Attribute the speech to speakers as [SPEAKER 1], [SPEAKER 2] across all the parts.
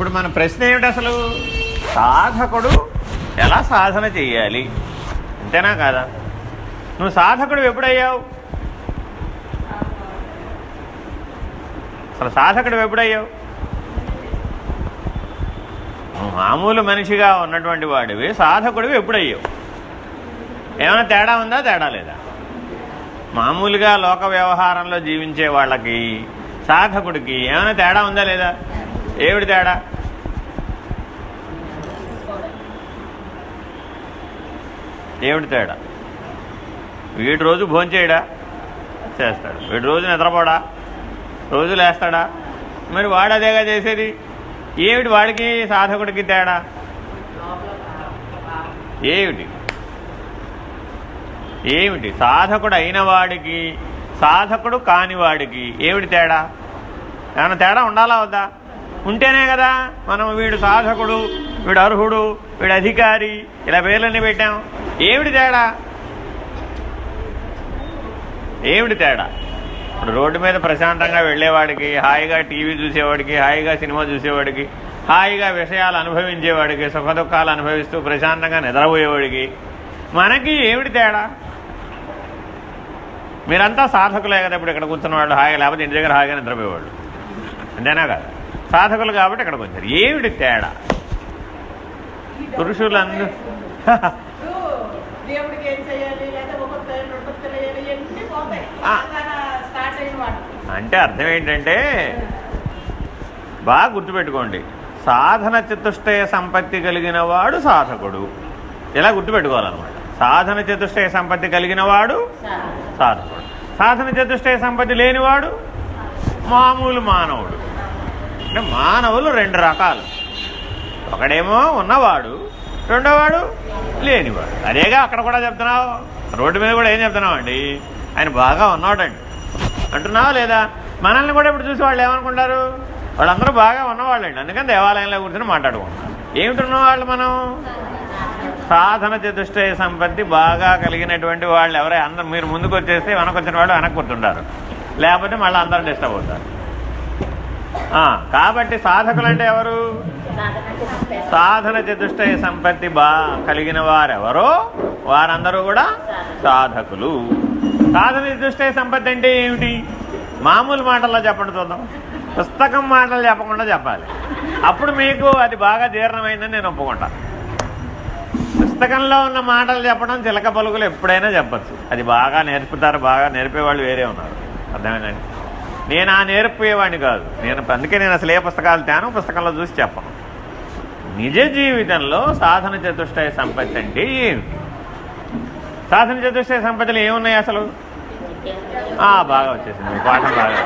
[SPEAKER 1] ఇప్పుడు మన ప్రశ్న ఏమిటి అసలు? సాధకుడు ఎలా సాధన చేయాలి? అంతేనా కాదా? నువ్వు సాధకుడు ఎప్పుడయ్యావు? అసలు సాధకుడు ఎప్పుడయ్యావు? మామూలు మనిషిగా ఉన్నటువంటి వాడివి సాధకుడివి ఎప్పుడయ్యావు? ఏమైనా తేడా ఉందా తేడా లేదా? మామూలుగా లోక వ్యవహారంలో జీవించే వాళ్ళకి సాధకుడికి ఏమైనా తేడా ఉందా లేదా? ఏమిటి తేడా? ఏమిటి తేడా. వీడు రోజు భోంచేయడా చేస్తాడు. వీడు రోజు నిద్రపోడా? రోజు లేస్తాడా? మరి వాడు అదేగా చేసేది? ఏమిటి వాడికి సాధకుడికి తేడా? ఏమిటి? ఏమిటి? సాధకుడు అయిన వాడికి సాధకుడు కాని వాడికి ఏమిటి తేడా? ఏమైనా తేడా ఉండాలా వద్దా? ఉంటేనే కదా మనం వీడు సాధకుడు వీడు అర్హుడు వీడు అధికారి ఇలా పేర్లన్నీ పెట్టాం. ఏమిటి తేడా? ఏమిటి తేడా? ఇప్పుడు రోడ్డు మీద ప్రశాంతంగా వెళ్ళేవాడికి హాయిగా టీవీ చూసేవాడికి హాయిగా సినిమా చూసేవాడికి హాయిగా విషయాలు అనుభవించేవాడికి సుఖదుఖాలు అనుభవిస్తూ ప్రశాంతంగా నిద్రపోయేవాడికి మనకి ఏమిటి తేడా? మీరంతా సాధకులే కదా ఇప్పుడు ఇక్కడ కూర్చున్న వాళ్ళు హాయిగా లేకపోతే ఇంటి దగ్గర హాయిగా నిద్రపోయేవాళ్ళు. అంతేనా కదా? సాధకులు కాబట్టి ఇక్కడికి వచ్చారు ఏమిటి తేడా? పురుషులందరూ
[SPEAKER 2] దేవుడికి ఏం చేయాలి లేదా ఒక్కొక్కరు రెండు తెలియాలి ఇవన్నీ పోతాయి?
[SPEAKER 1] ఆ.
[SPEAKER 2] సాధారణ స్టార్ట్ అయిన వాడు.
[SPEAKER 1] అంటే అర్థం ఏంటంటే బాగా గుర్తుపెట్టుకోండి. సాధన చతుష్టయ సంపత్తి కలిగిన వాడు సాధకుడు. ఇలా గుర్తుపెట్టుకోవాలన్నమాట. సాధన చతుష్టయ సంపత్తి కలిగిన వాడు సాధకుడు. సాధన చతుష్టయ సంపత్తి లేనివాడు మామూలు మానవుడు. అంటే మానవులు రెండు రకాలు. ఒకడేమో ఉన్నవాడు రెండోవాడు లేనివాడు. అదేగా అక్కడ కూడా చెప్తున్నావు? రోడ్డు మీద కూడా ఏం చెప్తున్నావు అండి ఆయన బాగా ఉన్నాడండి అంటున్నావా లేదా? మనల్ని కూడా ఇప్పుడు చూసి వాళ్ళు ఏమనుకుంటారు? వాళ్ళందరూ బాగా ఉన్నవాళ్ళండి. అందుకని దేవాలయంలో కూర్చొని మాట్లాడుకుంటారు ఏమిటి ఉన్నవాళ్ళు మనం? సాధన చతుష్టయ సంపత్తి బాగా కలిగినటువంటి వాళ్ళు ఎవరై? అందరు మీరు ముందుకు వచ్చేస్తే వెనక వచ్చిన వాళ్ళు వెనక్కి కూర్చుంటారు. లేకపోతే మళ్ళీ అందరూ డిస్టర్బ్ అవుతారు. కాబట్టి సాధకులు అంటే ఎవరు? సాధన చతుష్టయ సంపత్తి బా కలిగిన వారెవరో వారందరూ కూడా సాధకులు. సాధన చతుష్టయ సంపత్తి అంటే ఏమిటి? మామూలు మాటల్లో చెప్పండి చూద్దాం. పుస్తకం మాటలు చెప్పకుండా చెప్పాలి. అప్పుడు మీకు అది బాగా జీర్ణమైందని నేను ఒప్పుకుంటా. పుస్తకంలో ఉన్న మాటలు చెప్పడం చిలక పలుకులు ఎప్పుడైనా చెప్పచ్చు. అది బాగా నేర్పుతారు బాగా నేర్పేవాళ్ళు వేరే ఉన్నారు. అర్థమైందండి? నేను ఆ నేర్పేవాడిని కాదు. నేను అందుకే నేను అసలు ఏ పుస్తకాలు తేను పుస్తకంలో చూసి చెప్పను. నిజ జీవితంలో సాధన చతుష్టయ సంపత్తి అంటే ఏమిటి సాధన చతుష్టయ సంపత్తులు ఏమున్నాయి అసలు? బాగా వచ్చేసింది. పాఠం బాగా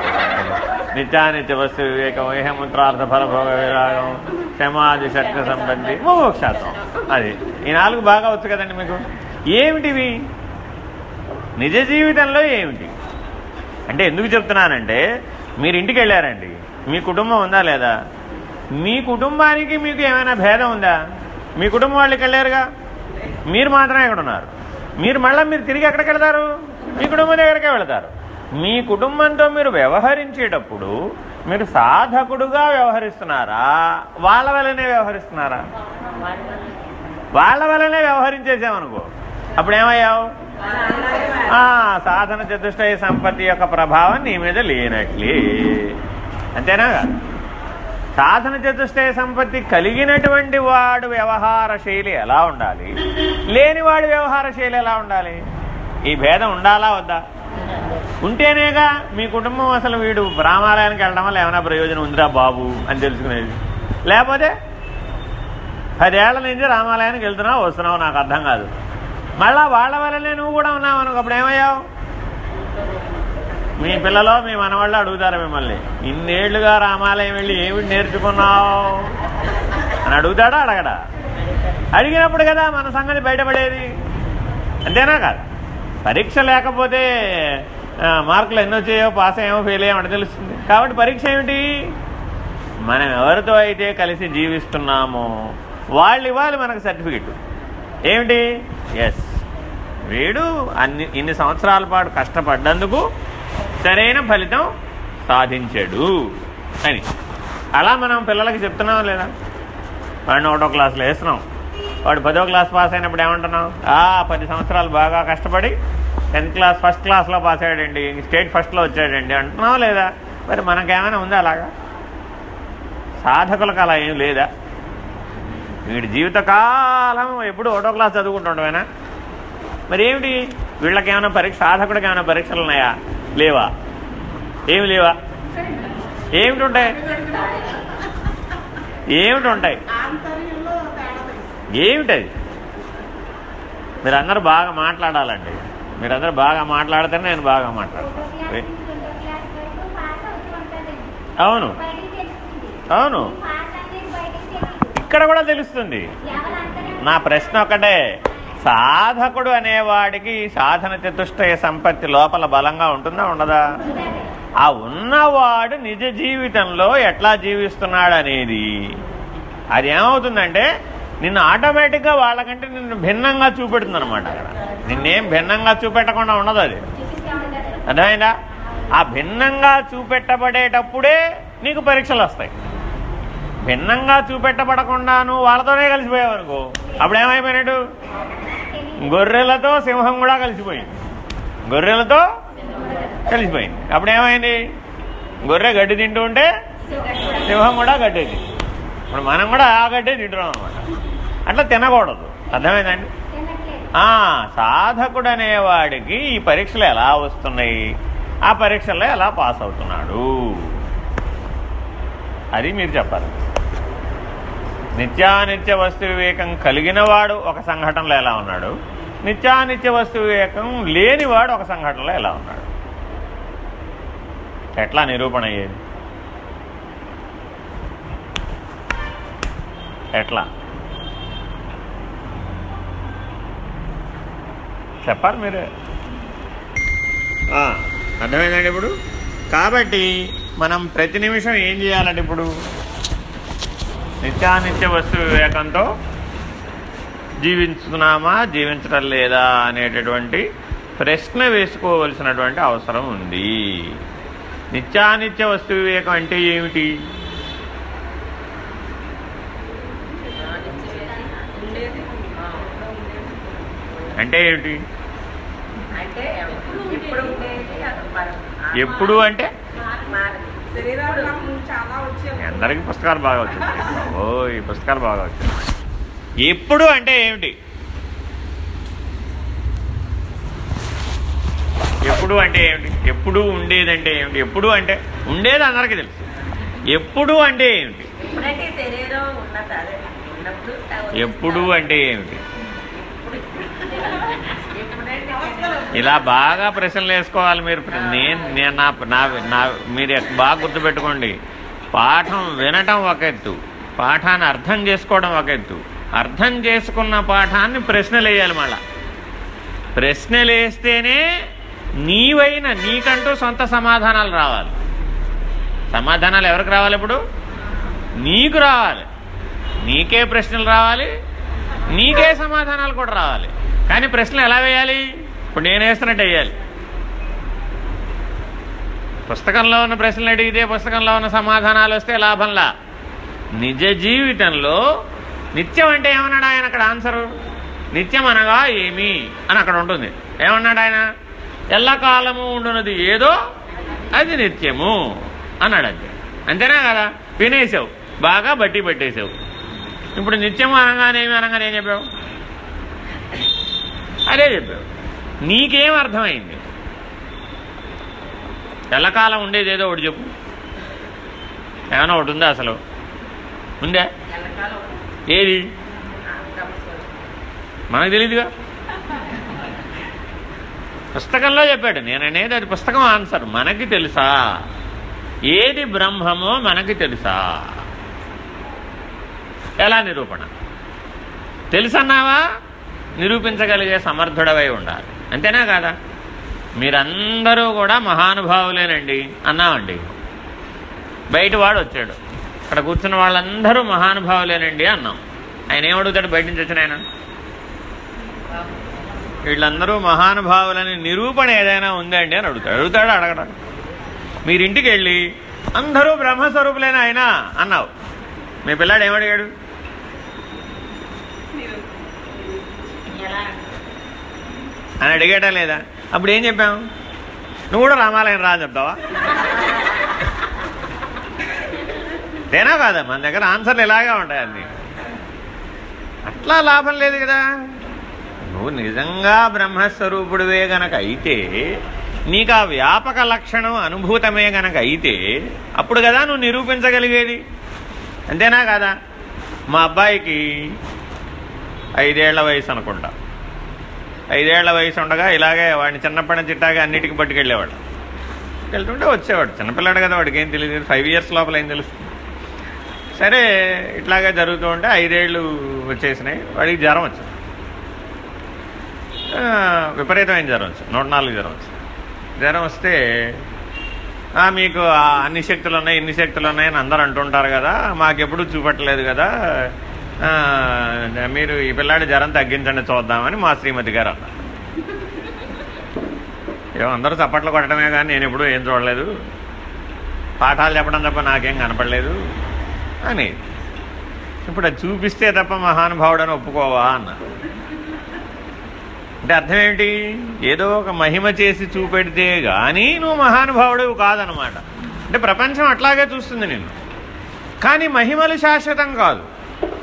[SPEAKER 1] నిత్యానిత్య వస్తు వివేకం ఏహమంత్రార్థ ఫలభోగ విరాగం సమాధి శక్తి సంబంధి మోక్షాత్వం అది ఈ నాలుగు బాగా వచ్చు కదండి మీకు? ఏమిటివి? నిజ జీవితంలో ఏమిటి అంటే ఎందుకు చెప్తున్నానంటే మీరు ఇంటికి వెళ్ళారండి. మీ కుటుంబం ఉందా లేదా? మీ కుటుంబానికి మీకు ఏమైనా భేదం ఉందా? మీ కుటుంబం వాళ్ళకి వెళ్ళారుగా? మీరు మాత్రమే ఇక్కడ ఉన్నారు. మీరు మళ్ళీ మీరు తిరిగి ఎక్కడికి వెళ్తారు? మీ కుటుంబం దగ్గరికే వెళతారు. మీ కుటుంబంతో మీరు వ్యవహరించేటప్పుడు మీరు సాధకుడుగా వ్యవహరిస్తున్నారా? వాళ్ళ వల్లనే వ్యవహరిస్తున్నారా? వాళ్ళ వల్లనే వ్యవహరించేసామనుకో. అప్పుడు ఏమయ్యావు ఆ, సాధన చతుష్టయ సంపత్తి యొక్క ప్రభావం నీ మీద లేనట్లే. అంతేనా? సాధన చతుష్టయ సంపత్తి కలిగినటువంటి వాడు వ్యవహార శైలి ఎలా ఉండాలి? లేనివాడు వ్యవహార శైలి ఎలా ఉండాలి? ఈ భేదం ఉండాలా వద్దా? ఉంటేనేగా మీ కుటుంబం అసలు వీడు రామాలయానికి వెళ్ళడం వల్ల ఏమైనా ప్రయోజనం ఉందిరా బాబు అని తెలుసుకునేది. లేకపోతే పదేళ్ళ నుంచి రామాలయానికి వెళ్తున్నావు వస్తున్నావు నాకు అర్థం కాదు. మళ్ళా వాళ్ళ వల్లనే నువ్వు కూడా ఉన్నావు అనుకో అప్పుడు ఏమయ్యావు? మీ పిల్లలో మీ మనవాళ్ళు అడుగుతారు మిమ్మల్ని ఇన్నేళ్ళుగా రామాలయం వెళ్ళి ఏమిటి నేర్చుకున్నావు? అని అడుగుతాడా అడగడా? అడిగినప్పుడు కదా మన సంగతి బయటపడేది. అంతేనా కాదు? పరీక్ష లేకపోతే మార్కులు ఎన్ని వచ్చాయో పాస్ అయ్యామో ఫెయిల్ అయ్యామో తెలుస్తుంది. కాబట్టి పరీక్ష ఏమిటి? మనం ఎవరితో అయితే కలిసి జీవిస్తున్నామో వాళ్ళు ఇవ్వాలి మనకు సర్టిఫికెట్. ఏమిటి? ఎస్ వీడు అన్ని ఇన్ని సంవత్సరాల పాటు కష్టపడ్డందుకు సరైన ఫలితం సాధించాడు అని. అలా మనం పిల్లలకి చెప్తున్నాం లేదా? వాడిని ఒకటో క్లాస్లో వేస్తున్నాం వాడు పదో క్లాస్ పాస్ అయినప్పుడు ఏమంటున్నాం ఆ పది సంవత్సరాలు బాగా కష్టపడి టెన్త్ క్లాస్ ఫస్ట్ క్లాస్లో పాస్ అయ్యాడండి. స్టేట్ ఫస్ట్లో వచ్చాడండి. అంటున్నాం లేదా? మరి మనకేమైనా ఉందా అలాగా? సాధకులకు అలా ఏం లేదా? వీడి జీవితకాలం ఎప్పుడు ఒకటో క్లాస్ చదువుకుంటుండమేనా మరి ఏమిటి వీళ్ళకి ఏమైనా పరీక్ష సాధకుడికి ఏమైనా పరీక్షలు ఉన్నాయా? లేవా? ఏమి లేవా? ఏమిటి ఉంటాయి ఏమిటి ఉంటాయి ఏమిటది? మీరందరూ బాగా మాట్లాడాలండి. మీరందరూ బాగా మాట్లాడితేనే నేను బాగా మాట్లాడతాను. అవును. అవును. ఇక్కడ కూడా తెలుస్తుంది. నా ప్రశ్న ఒకటే. సాధకుడు అనేవాడికి ఈ సాధన చతుష్టయ సంపత్తి లోపల బలంగా ఉంటుందా ఉండదా? ఆ ఉన్నవాడు నిజ జీవితంలో ఎట్లా జీవిస్తున్నాడు అనేది అది ఏమవుతుందంటే నిన్ను ఆటోమేటిక్గా వాళ్ళకంటే నిన్ను భిన్నంగా చూపెడుతుంది అనమాట అక్కడ. నిన్నేం భిన్నంగా చూపెట్టకుండా ఉండదు అది. అర్థమైందా? ఆ భిన్నంగా చూపెట్టబడేటప్పుడే నీకు పరీక్షలు వస్తాయి. భిన్నంగా చూపెట్టబడకుండా నువ్వు వాళ్ళతోనే కలిసిపోయావు అనుకో అప్పుడు ఏమైపోయినట్టు గొర్రెలతో సింహం కూడా కలిసిపోయింది. గొర్రెలతో కలిసిపోయింది. అప్పుడు ఏమైంది గొర్రె గడ్డి తింటూ ఉంటే సింహం కూడా గడ్డి ఇప్పుడు మనం కూడా ఆ గడ్డే తింటున్నాం అనమాట అట్లా తినకూడదు. అర్థమైందండి? సాధకుడు అనేవాడికి ఈ పరీక్షలు ఎలా వస్తున్నాయి? ఆ పరీక్షల్లో ఎలా పాస్ అవుతున్నాడు? అది మీరు చెప్పాలి. నిత్యానిత్య వస్తు వివేకం కలిగిన వాడు ఒక సంఘటనలో ఎలా ఉన్నాడు? నిత్యానిత్య వస్తు వివేకం లేనివాడు ఒక సంఘటనలో ఎలా ఉన్నాడు? ఎట్లా నిరూపణ అయ్యేది? ఎట్లా? చెప్పాలి మీరే. అర్థమైందండి ఇప్పుడు? కాబట్టి మనం ప్రతి నిమిషం ఏం చేయాలంటే ఇప్పుడు? నిత్యానిత్య వస్తు వివేకంతో జీవించుతున్నామా జీవించడం లేదా అనేటటువంటి ప్రశ్న వేసుకోవలసినటువంటి అవసరం ఉంది. నిత్యానిత్య వస్తు వివేకం అంటే ఏమిటి? అంటే ఏమిటి? ఎప్పుడు అంటే? అందరికీ పుస్తకాలు బాగా వచ్చింది ఓ ఈ పుస్తకాలు బాగా వచ్చింది ఎప్పుడు అంటే ఏమిటి? ఎప్పుడు అంటే ఏమిటి? ఎప్పుడు ఉండేదంటే ఏమిటి? ఎప్పుడు అంటే ఉండేది అందరికీ తెలుసు. ఎప్పుడు అంటే ఏమిటి? ఎప్పుడు అంటే ఏమిటి? ఇలా బాగా ప్రశ్నలు వేసుకోవాలి మీరు. నేను నేను నా నా మీరు బాగా గుర్తుపెట్టుకోండి. పాఠం వినటం ఒక ఎత్తు. పాఠాన్ని అర్థం చేసుకోవడం ఒక ఎత్తు. అర్థం చేసుకున్న పాఠాన్ని ప్రశ్నలు వేయాలి మళ్ళా. ప్రశ్నలు వేస్తేనే నీవైన నీకంటూ సొంత సమాధానాలు రావాలి. సమాధానాలు ఎవరికి రావాలి ఇప్పుడు? నీకు రావాలి. నీకే ప్రశ్నలు రావాలి. నీకే సమాధానాలు కూడా రావాలి. కానీ ప్రశ్నలు ఎలా వేయాలి? ఇప్పుడు నేను వేస్తున్నట్టు వేయాలి. పుస్తకంలో ఉన్న ప్రశ్నలు అడిగితే పుస్తకంలో ఉన్న సమాధానాలు వస్తే లాభంలా. నిజ జీవితంలో నిత్యం అంటే ఏమన్నాడు ఆయన అక్కడ ఆన్సరు? నిత్యం అనగా ఏమి? అని అక్కడ ఉంటుంది. ఏమన్నాడు ఆయన? ఎల్లకాలము ఉండున్నది ఏదో అది నిత్యము అన్నాడు అంతే. అంతేనా కదా? వినేసావు. బాగా బట్టి పెట్టేసావు. ఇప్పుడు నిత్యము అనగానేమి అనగానే ఏం చెప్పావు? అదే చెప్పావు నీకేం అర్థమైంది? ఎల్లకాలం ఉండేది ఏదో ఒకటి చెప్పు. ఏమైనా ఒకటి ఉందా అసలు? ఉందా? ఏది? మనకు తెలియదుగా పుస్తకంలో చెప్పాడు. నేననేది అది పుస్తకం ఆన్సర్ మనకి తెలుసా? ఏది బ్రహ్మమో మనకి తెలుసా? ఎలా నిరూపణ? తెలుసన్నావా? నిరూపించగలిగే సమర్థుడవై ఉండాలి. అంతేనా కాదా? మీరందరూ కూడా మహానుభావులేనండి అన్నామండి. బయట వాడు వచ్చాడు. అక్కడ కూర్చున్న వాళ్ళందరూ మహానుభావులేనండి అన్నాం. ఆయన ఏమడుగుతాడు బయట నుంచి వచ్చిన ఆయన? వీళ్ళందరూ మహానుభావులని నిరూపణ ఏదైనా ఉందండి అని అడుగుతాడు. అడుగుతాడు అడగడం. మీరింటికి వెళ్ళి అందరూ బ్రహ్మస్వరూపులేనా ఆయన అన్నావు. మీ పిల్లాడు ఏమడిగాడు? అని అడిగేటం లేదా? అప్పుడు ఏం చెప్పాం? నువ్వు కూడా రామాలయం రా అని చెప్తావా? తేనా కాదా? మన దగ్గర ఆన్సర్లు ఇలాగే ఉంటాయి అన్ని. అట్లా లాభం లేదు కదా. నువ్వు నిజంగా బ్రహ్మస్వరూపుడివే గనక అయితే నీకు ఆ వ్యాపక లక్షణం అనుభూతమే గనక అయితే అప్పుడు కదా నువ్వు నిరూపించగలిగేది. అంతేనా కదా? మా అబ్బాయికి ఐదేళ్ళ వయసు అనుకుంటా. ఐదేళ్ళ వయసు ఉండగా ఇలాగే వాడిని చిన్నప్పటి నుంచి ఇట్టాగా అన్నిటికీ పట్టుకెళ్ళేవాడు. వెళ్తుంటే వచ్చేవాడు. చిన్నపిల్లాడు కదా వాడికి ఏం తెలియదు ఫైవ్ ఇయర్స్ లోపల ఏం తెలుస్తుంది? సరే ఇట్లాగే జరుగుతూ ఉంటే ఐదేళ్ళు వచ్చేసినాయి. వాడికి జ్వరం వచ్చింది. విపరీతమైన జ్వరం వచ్చింది. నూట నాలుగు జ్వరం వచ్చింది. జ్వరం వస్తే మీకు ఆ అన్ని శక్తులు ఉన్నాయి ఇన్ని శక్తులు ఉన్నాయని అందరూ అంటుంటారు కదా. మాకెప్పుడు చూపట్టలేదు కదా. మీరు ఈ పిల్లాడి జ్వరం తగ్గించండి చూద్దామని మా శ్రీమతి గారు అన్నారు. ఏమో అందరూ చప్పట్లు కొట్టడమే కానీ నేను ఎప్పుడూ ఏం చూడలేదు. పాఠాలు చెప్పడం తప్ప నాకేం కనపడలేదు. అని. ఇప్పుడు అది చూపిస్తే తప్ప మహానుభావుడని ఒప్పుకోవా అన్నారు అంటే అర్థం ఏమిటి? ఏదో ఒక మహిమ చేసి చూపెడితే కానీ నువ్వు మహానుభావుడు కాదనమాట అంటే ప్రపంచం అట్లాగే చూస్తుంది నేను కానీ మహిమలు శాశ్వతం కాదు.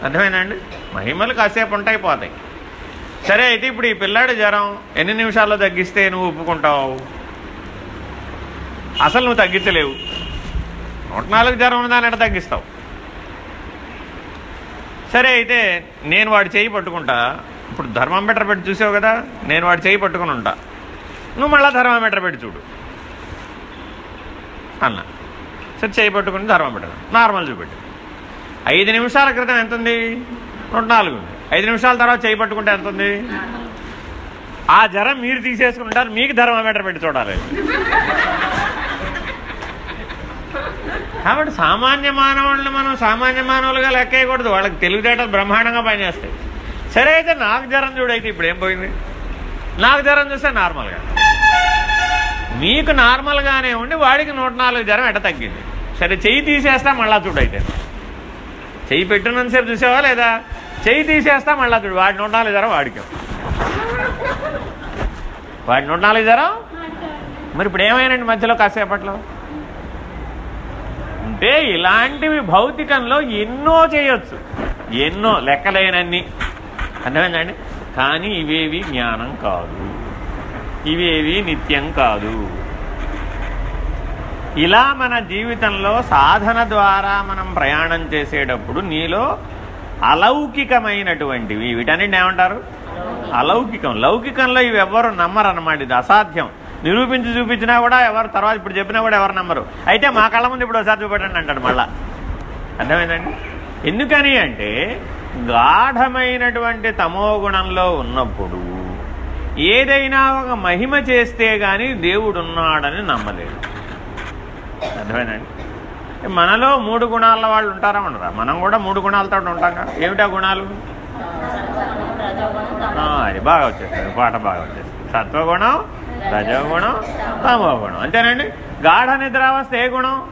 [SPEAKER 1] అర్థమేనండి మహిమలు కాసేపు ఉంటాయి పోతాయి సరే అయితే ఇప్పుడు ఈ పిల్లాడి జ్వరం ఎన్ని నిమిషాల్లో తగ్గిస్తే నువ్వు ఒప్పుకుంటావు? అసలు నువ్వు తగ్గించలేవు. నూట నాలుగు జ్వరం ఉన్నదాన్ని ఎట్లా తగ్గిస్తావు? సరే అయితే నేను వాడు చేయి పట్టుకుంటా. ఇప్పుడు థర్మామీటర్ పెట్టి చూసావు కదా నేను వాడి చేయి పట్టుకుని ఉంటా. నువ్వు మళ్ళీ థర్మామీటర్ పెట్టి చూడు. అన్న. సరే చేయి పట్టుకుని థర్మామీటర్. నార్మల్ చూపెట్టు. ఐదు నిమిషాల క్రితం ఎంత ఉంది నూట నాలుగు. ఉంది ఐదు నిమిషాల తర్వాత చేయి పట్టుకుంటే ఎంత ఉంది ఆ జ్వరం మీరు తీసేసుకుంటారు మీకు ధర్మమీటర్ పెట్టి చూడాలి. కాబట్టి సామాన్య మానవుల్ని మనం సామాన్య మానవులుగా లెక్కేయకూడదు వాళ్ళకి తెలివితేటలు బ్రహ్మాండంగా పనిచేస్తాయి. సరే అయితే నాకు జ్వరం చూడైతే ఇప్పుడు ఏం పోయింది? నాకు జ్వరం చూస్తే నార్మల్గా. మీకు నార్మల్గానే ఉండి వాడికి నూట నాలుగు జ్వరం ఎట తగ్గింది. సరే చెయ్యి తీసేస్తా మళ్ళా చూడైతే చెయ్యి పెట్టినంతసేపు చూసావా లేదా? చెయ్యి తీసేస్తా మళ్ళీ చూడు. వాడి నూట నాలుగు జ్వరం వాడికి. వాడి నూట నాలుగు జ్వరం మరి ఇప్పుడు ఏమైనండి మధ్యలో కాసేపట్లో? అంటే ఇలాంటివి భౌతికంలో ఎన్నో చేయొచ్చు. ఎన్నో లెక్కలేనన్ని. అర్థమైందండి కానీ ఇవేవి జ్ఞానం కాదు. ఇవేవి నిత్యం కాదు. ఇలా మన జీవితంలో సాధన ద్వారా మనం ప్రయాణం చేసేటప్పుడు నీలో అలౌకికమైనటువంటివి వీటన్నిటిని ఏమంటారు? అలౌకికం. లౌకికంలో ఇవి ఎవ్వరు నమ్మరు అన్నమాట ఇది అసాధ్యం. నిరూపించి చూపించినా కూడా ఎవరు తర్వాత ఇప్పుడు చెప్పినా కూడా ఎవరు నమ్మరు. అయితే మా కళ్ళ ముందు ఇప్పుడు ఒకసారి చూపెట్టండి అంటాడు మళ్ళా. అర్థమైందండి? ఎందుకని అంటే గాఢమైనటువంటి తమో గుణంలో ఉన్నప్పుడు ఏదైనా ఒక మహిమ చేస్తే గాని దేవుడున్నాడని నమ్మలేదు. అర్థమైందండి? మనలో మూడు గుణాల వాళ్ళు ఉంటారా ఉండరా? మనం కూడా మూడు గుణాలతో ఉంటాం కదా. ఏమిటా గుణాలు? ఆ, అది బాగా వచ్చేస్తుంది. పాట బాగా వచ్చేస్తుంది. సత్వగుణం రజోగుణం తమోగుణం. అంతేనండి? గాఢ నిద్రావస్థ ఏ గుణం?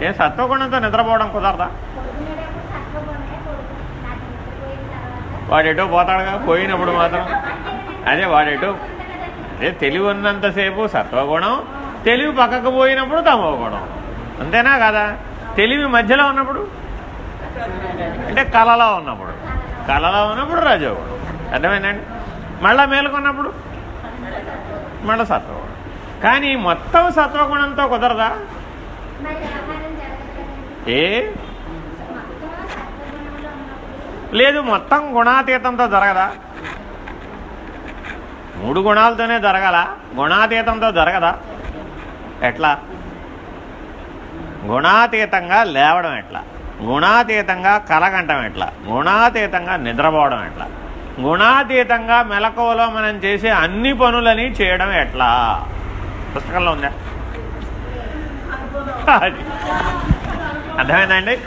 [SPEAKER 1] ఏ సత్వగుణంతో నిద్రపోవడం కుదరదా? వాడెటో పోతాడుగా పోయినప్పుడు మాత్రం. అదే వాడెటో. అదే తెలివి ఉన్నంతసేపు సత్వగుణం తెలివి పక్కకు పోయినప్పుడు తమోగుణం అంతేనా కదా? తెలివి మధ్యలో ఉన్నప్పుడు? అంటే కళలో ఉన్నప్పుడు. కళలో ఉన్నప్పుడు రజోగుణం అర్థమైందండి? మళ్ళా మేలుకున్నప్పుడు? మళ్ళీ సత్వగుణం. కానీ మొత్తం సత్వగుణంతో కుదరదా? ఏ? లేదు మొత్తం గుణాతీతంతో జరగదా? మూడు గుణాలతోనే జరగల? గుణాతీతంతో జరగదా? ఎట్లా? గుణాతీతంగా లేవడం ఎట్లా? గుణాతీతంగా కలగంటం ఎట్లా? గుణాతీతంగా నిద్రపోవడం ఎట్లా? గుణాతీతంగా మెలకువలో మనం చేసే అన్ని పనులని చేయడం ఎట్లా? పుస్తకంలో ఉందా? అర్థమైందండి?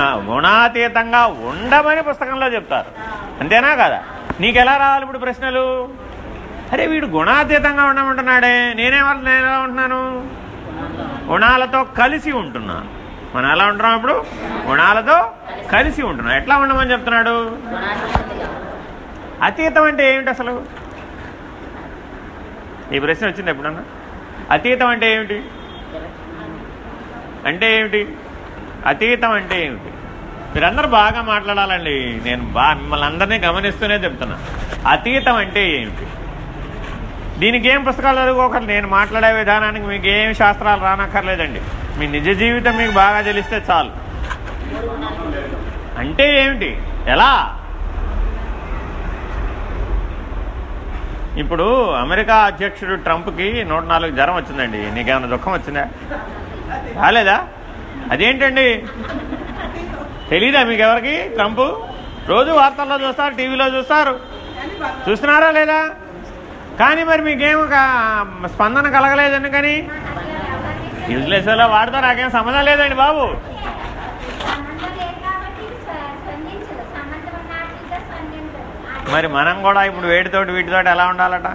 [SPEAKER 1] గుణాతీతంగా ఉండమని పుస్తకంలో చెప్తారు. అంతేనా కదా? నీకెలా రావాలి ఇప్పుడు ప్రశ్నలు? అరే వీడు గుణాతీతంగా ఉండమంటున్నాడే. నేనేమో నేను ఎలా ఉంటున్నాను? గుణాలతో కలిసి ఉంటున్నాను. మనం ఎలా ఉంటున్నాం ఇప్పుడు? గుణాలతో కలిసి ఉంటున్నాం. ఎట్లా ఉండమని చెప్తున్నాడు? అతీతం అంటే ఏమిటి అసలు? ఈ ప్రశ్న వచ్చింది ఎప్పుడన్నా? అతీతం అంటే ఏమిటి? అంటే ఏమిటి? అతీతం అంటే ఏమిటి? మీరందరూ బాగా మాట్లాడాలండి. నేను బా మిమ్మల్ని అందరినీ గమనిస్తూనే చెప్తున్నా. అతీతం అంటే ఏమిటి? దీనికి ఏం పుస్తకాలు చదువుకోకర్లేదు నేను మాట్లాడే విధానానికి మీకు ఏం శాస్త్రాలు రానక్కర్లేదండి. మీ నిజ జీవితం మీకు బాగా తెలిస్తే చాలు. అంటే ఏమిటి? ఎలా? ఇప్పుడు అమెరికా అధ్యక్షుడు ట్రంప్కి నూట నాలుగు జ్వరం వచ్చిందండి. నీకేమైనా దుఃఖం వచ్చిందా? రాలేదా? అదేంటండి? తెలీదా మీకు ఎవరికి ట్రంప్? రోజు వార్తల్లో చూస్తారు టీవీలో చూస్తారు. చూస్తున్నారా లేదా? కానీ మరి మీకేం స్పందన కలగలేదు ఎందుకని? యూజ్లెస్లో వాడితే నాకేం సంబంధం లేదండి బాబు. మరి మనం కూడా ఇప్పుడు వేటితోటి వీటితోటి ఎలా ఉండాలట?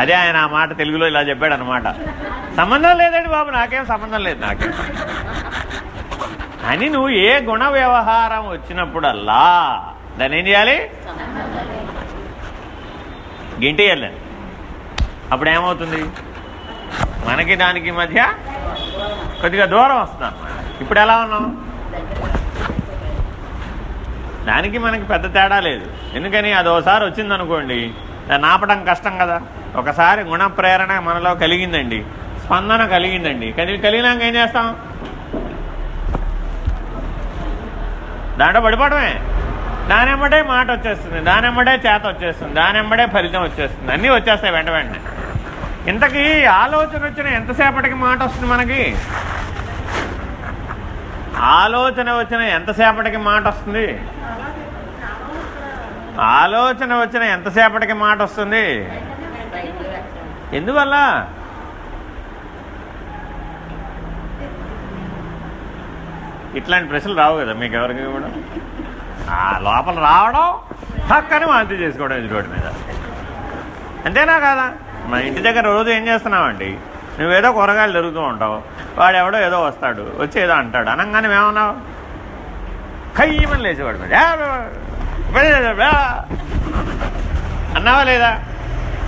[SPEAKER 1] అదే ఆయన ఆ మాట తెలుగులో ఇలా చెప్పాడు అనమాట సంబంధం లేదండి బాబు నాకేం సంబంధం లేదు నాకేం. అని నువ్వు ఏ గుణ వ్యవహారం వచ్చినప్పుడల్లా దాన్ని ఏం చేయాలి? గింటేయాలి. అప్పుడు ఏమవుతుంది మనకి దానికి మధ్య కొద్దిగా దూరం వస్తుంది ఇప్పుడు ఎలా ఉన్నాం? దానికి మనకి పెద్ద తేడా లేదు. ఎందుకని? అది ఒకసారి వచ్చిందనుకోండి దాన్ని ఆపడం కష్టం కదా. ఒకసారి గుణ ప్రేరణ మనలో కలిగిందండి. స్పందన కలిగిందండి. కలిగి కలిగినాక ఏం చేస్తాం? దాంట్లో పడిపోవడమే. దానెమ్మడే మాట వచ్చేస్తుంది దానెమ్మడే చేత వచ్చేస్తుంది దానెమ్మడే ఫలితం వచ్చేస్తుంది. అన్నీ వచ్చేస్తాయి వెంట వెంటనే. ఇంతకీ ఆలోచన వచ్చిన ఎంతసేపటికి మాట వస్తుంది మనకి? ఆలోచన వచ్చిన ఎంతసేపటికి మాట వస్తుంది? ఆలోచన వచ్చిన ఎంతసేపటికి మాట వస్తుంది? ఎందువల్ల? ఇట్లాంటి ప్రశ్నలు రావు కదా మీకు ఎవరికి కూడా? ఆ లోపల రావడం పక్కనే వాంతి చేసుకోవడం ఇది రోడ్డు మీద. అంతేనా కాదా? మన ఇంటి దగ్గర రోజు ఏం చేస్తున్నావండి నువ్వేదో కూరగాయలు జరుగుతూ ఉంటావు. వాడు ఎవడో ఏదో వస్తాడు. వచ్చి ఏదో అంటాడు. అనగానే మేమన్నావు కయ్యమని లేచేవాడు మరి. అన్నావా లేదా?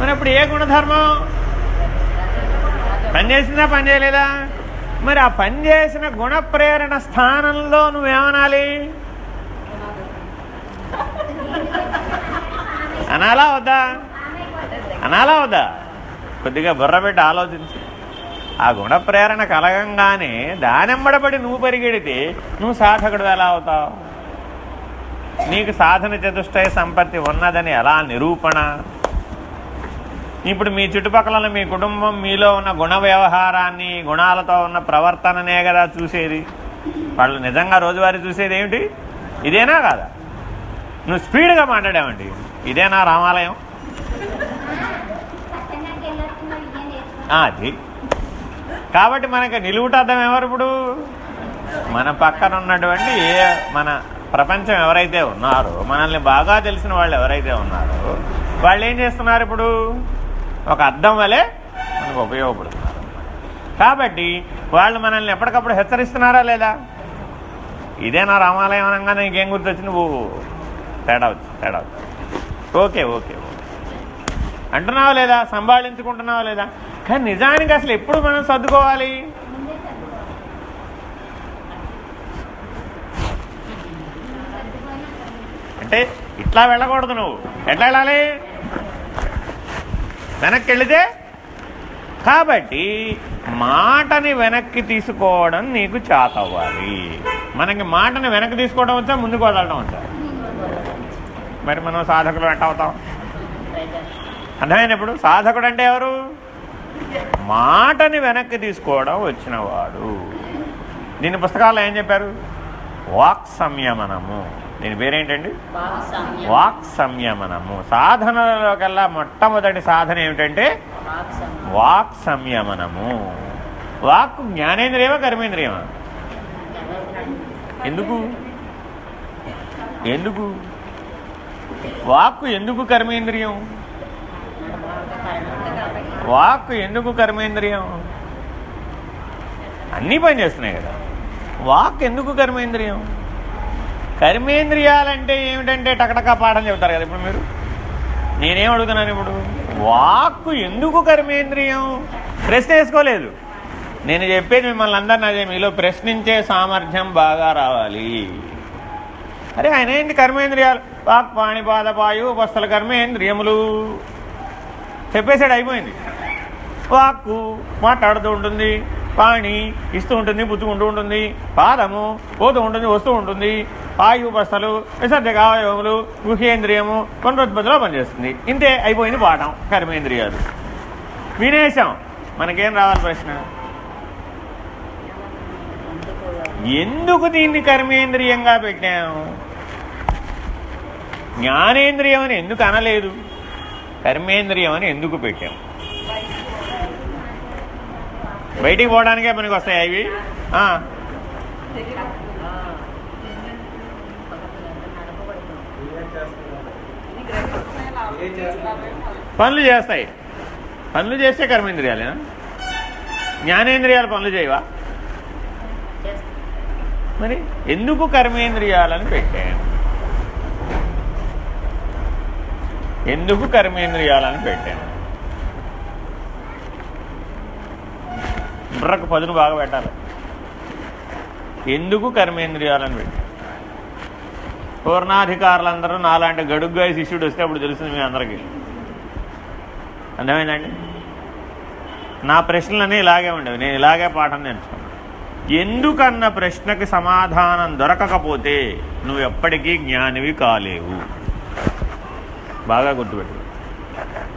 [SPEAKER 1] మరి ఇప్పుడు ఏ గుణధర్మం? పని చేసిందా పని చేయలేదా? మరి ఆ పని చేసిన గుణ ప్రేరణ స్థానంలో నువ్వేమనాలి? అనాలా వద్దా? అనాలా వద్దా? కొద్దిగా బుర్ర పెట్టి ఆలోచించు. ఆ గుణ ప్రేరణ కలగంగానే దానెంబడబడి నువ్వు పరిగెడితే నువ్వు సాధకుడు ఎలా అవుతావు? నీకు సాధన చతుష్టయ సంపత్తి ఉన్నదని ఎలా నిరూపణ? ఇప్పుడు మీ చుట్టుపక్కల మీ కుటుంబం మీలో ఉన్న గుణ వ్యవహారాన్ని గుణాలతో ఉన్న ప్రవర్తననే కదా చూసేది. వాళ్ళు నిజంగా రోజువారీ చూసేది ఏమిటి? ఇదేనా కాదా? నువ్వు స్పీడ్గా మాట్లాడావండి. ఇదేనా రామాలయం.
[SPEAKER 3] ఇదే
[SPEAKER 1] అది. కాబట్టి మనకి నిలువుటద్దం ఎవరు ఇప్పుడు? మన పక్కన ఉన్నటువంటి ఏ మన ప్రపంచం ఎవరైతే ఉన్నారో మనల్ని బాగా తెలిసిన వాళ్ళు ఎవరైతే ఉన్నారో వాళ్ళు ఏం చేస్తున్నారు ఇప్పుడు? ఒక అద్దం వలె మనకు ఉపయోగపడుతున్నారు. కాబట్టి వాళ్ళు మనల్ని ఎప్పటికప్పుడు హెచ్చరిస్తున్నారా లేదా? ఇదే నా రామాలయం అనగానే ఇంకేం గుర్తొచ్చింది? ఓ తేడా వచ్చింది తేడా వచ్చింది ఓకే ఓకే ఓకే. అంటున్నావా లేదా? సంభాళించుకుంటున్నావా లేదా? కానీ నిజానికి అసలు ఎప్పుడు మనం సర్దుకోవాలి? అంటే ఇట్లా వెళ్ళకూడదు నువ్వు. ఎట్లా వెళ్ళాలి? వెనక్కి వెళితే? కాబట్టి మాటని వెనక్కి తీసుకోవడం నీకు చాతవ్వాలి. మనకి మాటని వెనక్కి తీసుకోవడం వచ్చా ముందుకు వదలడం వచ్చా? మరి మనం సాధకులు వెంట అవుతాం. అర్థమైనప్పుడు సాధకుడు అంటే ఎవరు? మాటని వెనక్కి తీసుకోవడం వచ్చినవాడు. దీని పుస్తకాల్లో ఏం చెప్పారు? వాక్ సంయమనము దీని పేరేంటండి? వాక్ సంయమనము సాధనలో కల్లా మొట్టమొదటి సాధన ఏమిటంటే? వాక్ సంయమనము వాక్ జ్ఞానేంద్రియమా కర్మేంద్రియమా? ఎందుకు? ఎందుకు? వాక్కు ఎందుకు కర్మేంద్రియం? వాక్కు ఎందుకు కర్మేంద్రియం? అన్నీ పని చేస్తున్నాయి కదా. వాక్ ఎందుకు కర్మేంద్రియం? కర్మేంద్రియాలంటే ఏమిటంటే టకటకా పాఠం చెబుతారు కదా ఇప్పుడు మీరు? నేనేం అడుగుతున్నాను ఇప్పుడు? వాక్కు ఎందుకు కర్మేంద్రియం? ప్రశ్న వేసుకోలేదు. నేను చెప్పేది మిమ్మల్ని అందరిని అదే మీలో ప్రశ్నించే సామర్థ్యం బాగా రావాలి. అరే ఆయన ఏంటి కర్మేంద్రియాలు? వాక్ పాణిపాద వాయు ఉపస్థల కర్మేంద్రియములు. చెప్పేసాడు అయిపోయింది వాక్కు మాట్లాడుతూ ఉంటుంది పాణి ఇస్తూ ఉంటుంది పుచ్చుకుంటూ ఉంటుంది పాదము పోతూ ఉంటుంది వస్తూ ఉంటుంది వాయు బస్తలు విసర్జక అవయవములు గుహేంద్రియము పునరుత్పత్తిలో పనిచేస్తుంది. ఇంతే అయిపోయింది పాఠం కర్మేంద్రియాలు. వినేశాం. మనకేం రావాలి ప్రశ్న? ఎందుకు దీన్ని కర్మేంద్రియంగా పెట్టాము జ్ఞానేంద్రియం అని ఎందుకు అనలేదు? కర్మేంద్రియం అని ఎందుకు పెట్టాము బయటికి పోవడానికే మనకి వస్తాయి అవి పనులు చేస్తాయి. పనులు చేస్తే కర్మేంద్రియాలేనా? జ్ఞానేంద్రియాలు పనులు చేయవా? మరి ఎందుకు కర్మేంద్రియాలని పెట్టాను ఎందుకు కర్మేంద్రియాలని పెట్టాను? బుర్రకు పదును బాగా పెట్టాలి. ఎందుకు కర్మేంద్రియాలని పెట్టాను? పూర్ణాధికారులందరూ నాలాంటి గడుగ్గా శిష్యుడు వస్తే అప్పుడు తెలుస్తుంది మీ అందరికీ. అర్థమైందండి? నా ప్రశ్నలన్నీ ఇలాగే ఉండేవి. నేను ఇలాగే పాఠం నేర్చుకున్నాను. ఎందుకన్న ప్రశ్నకి సమాధానం దొరకకపోతే నువ్వు ఎప్పటికీ జ్ఞానివి కాలేవు. బాగా గుర్తుపెట్టు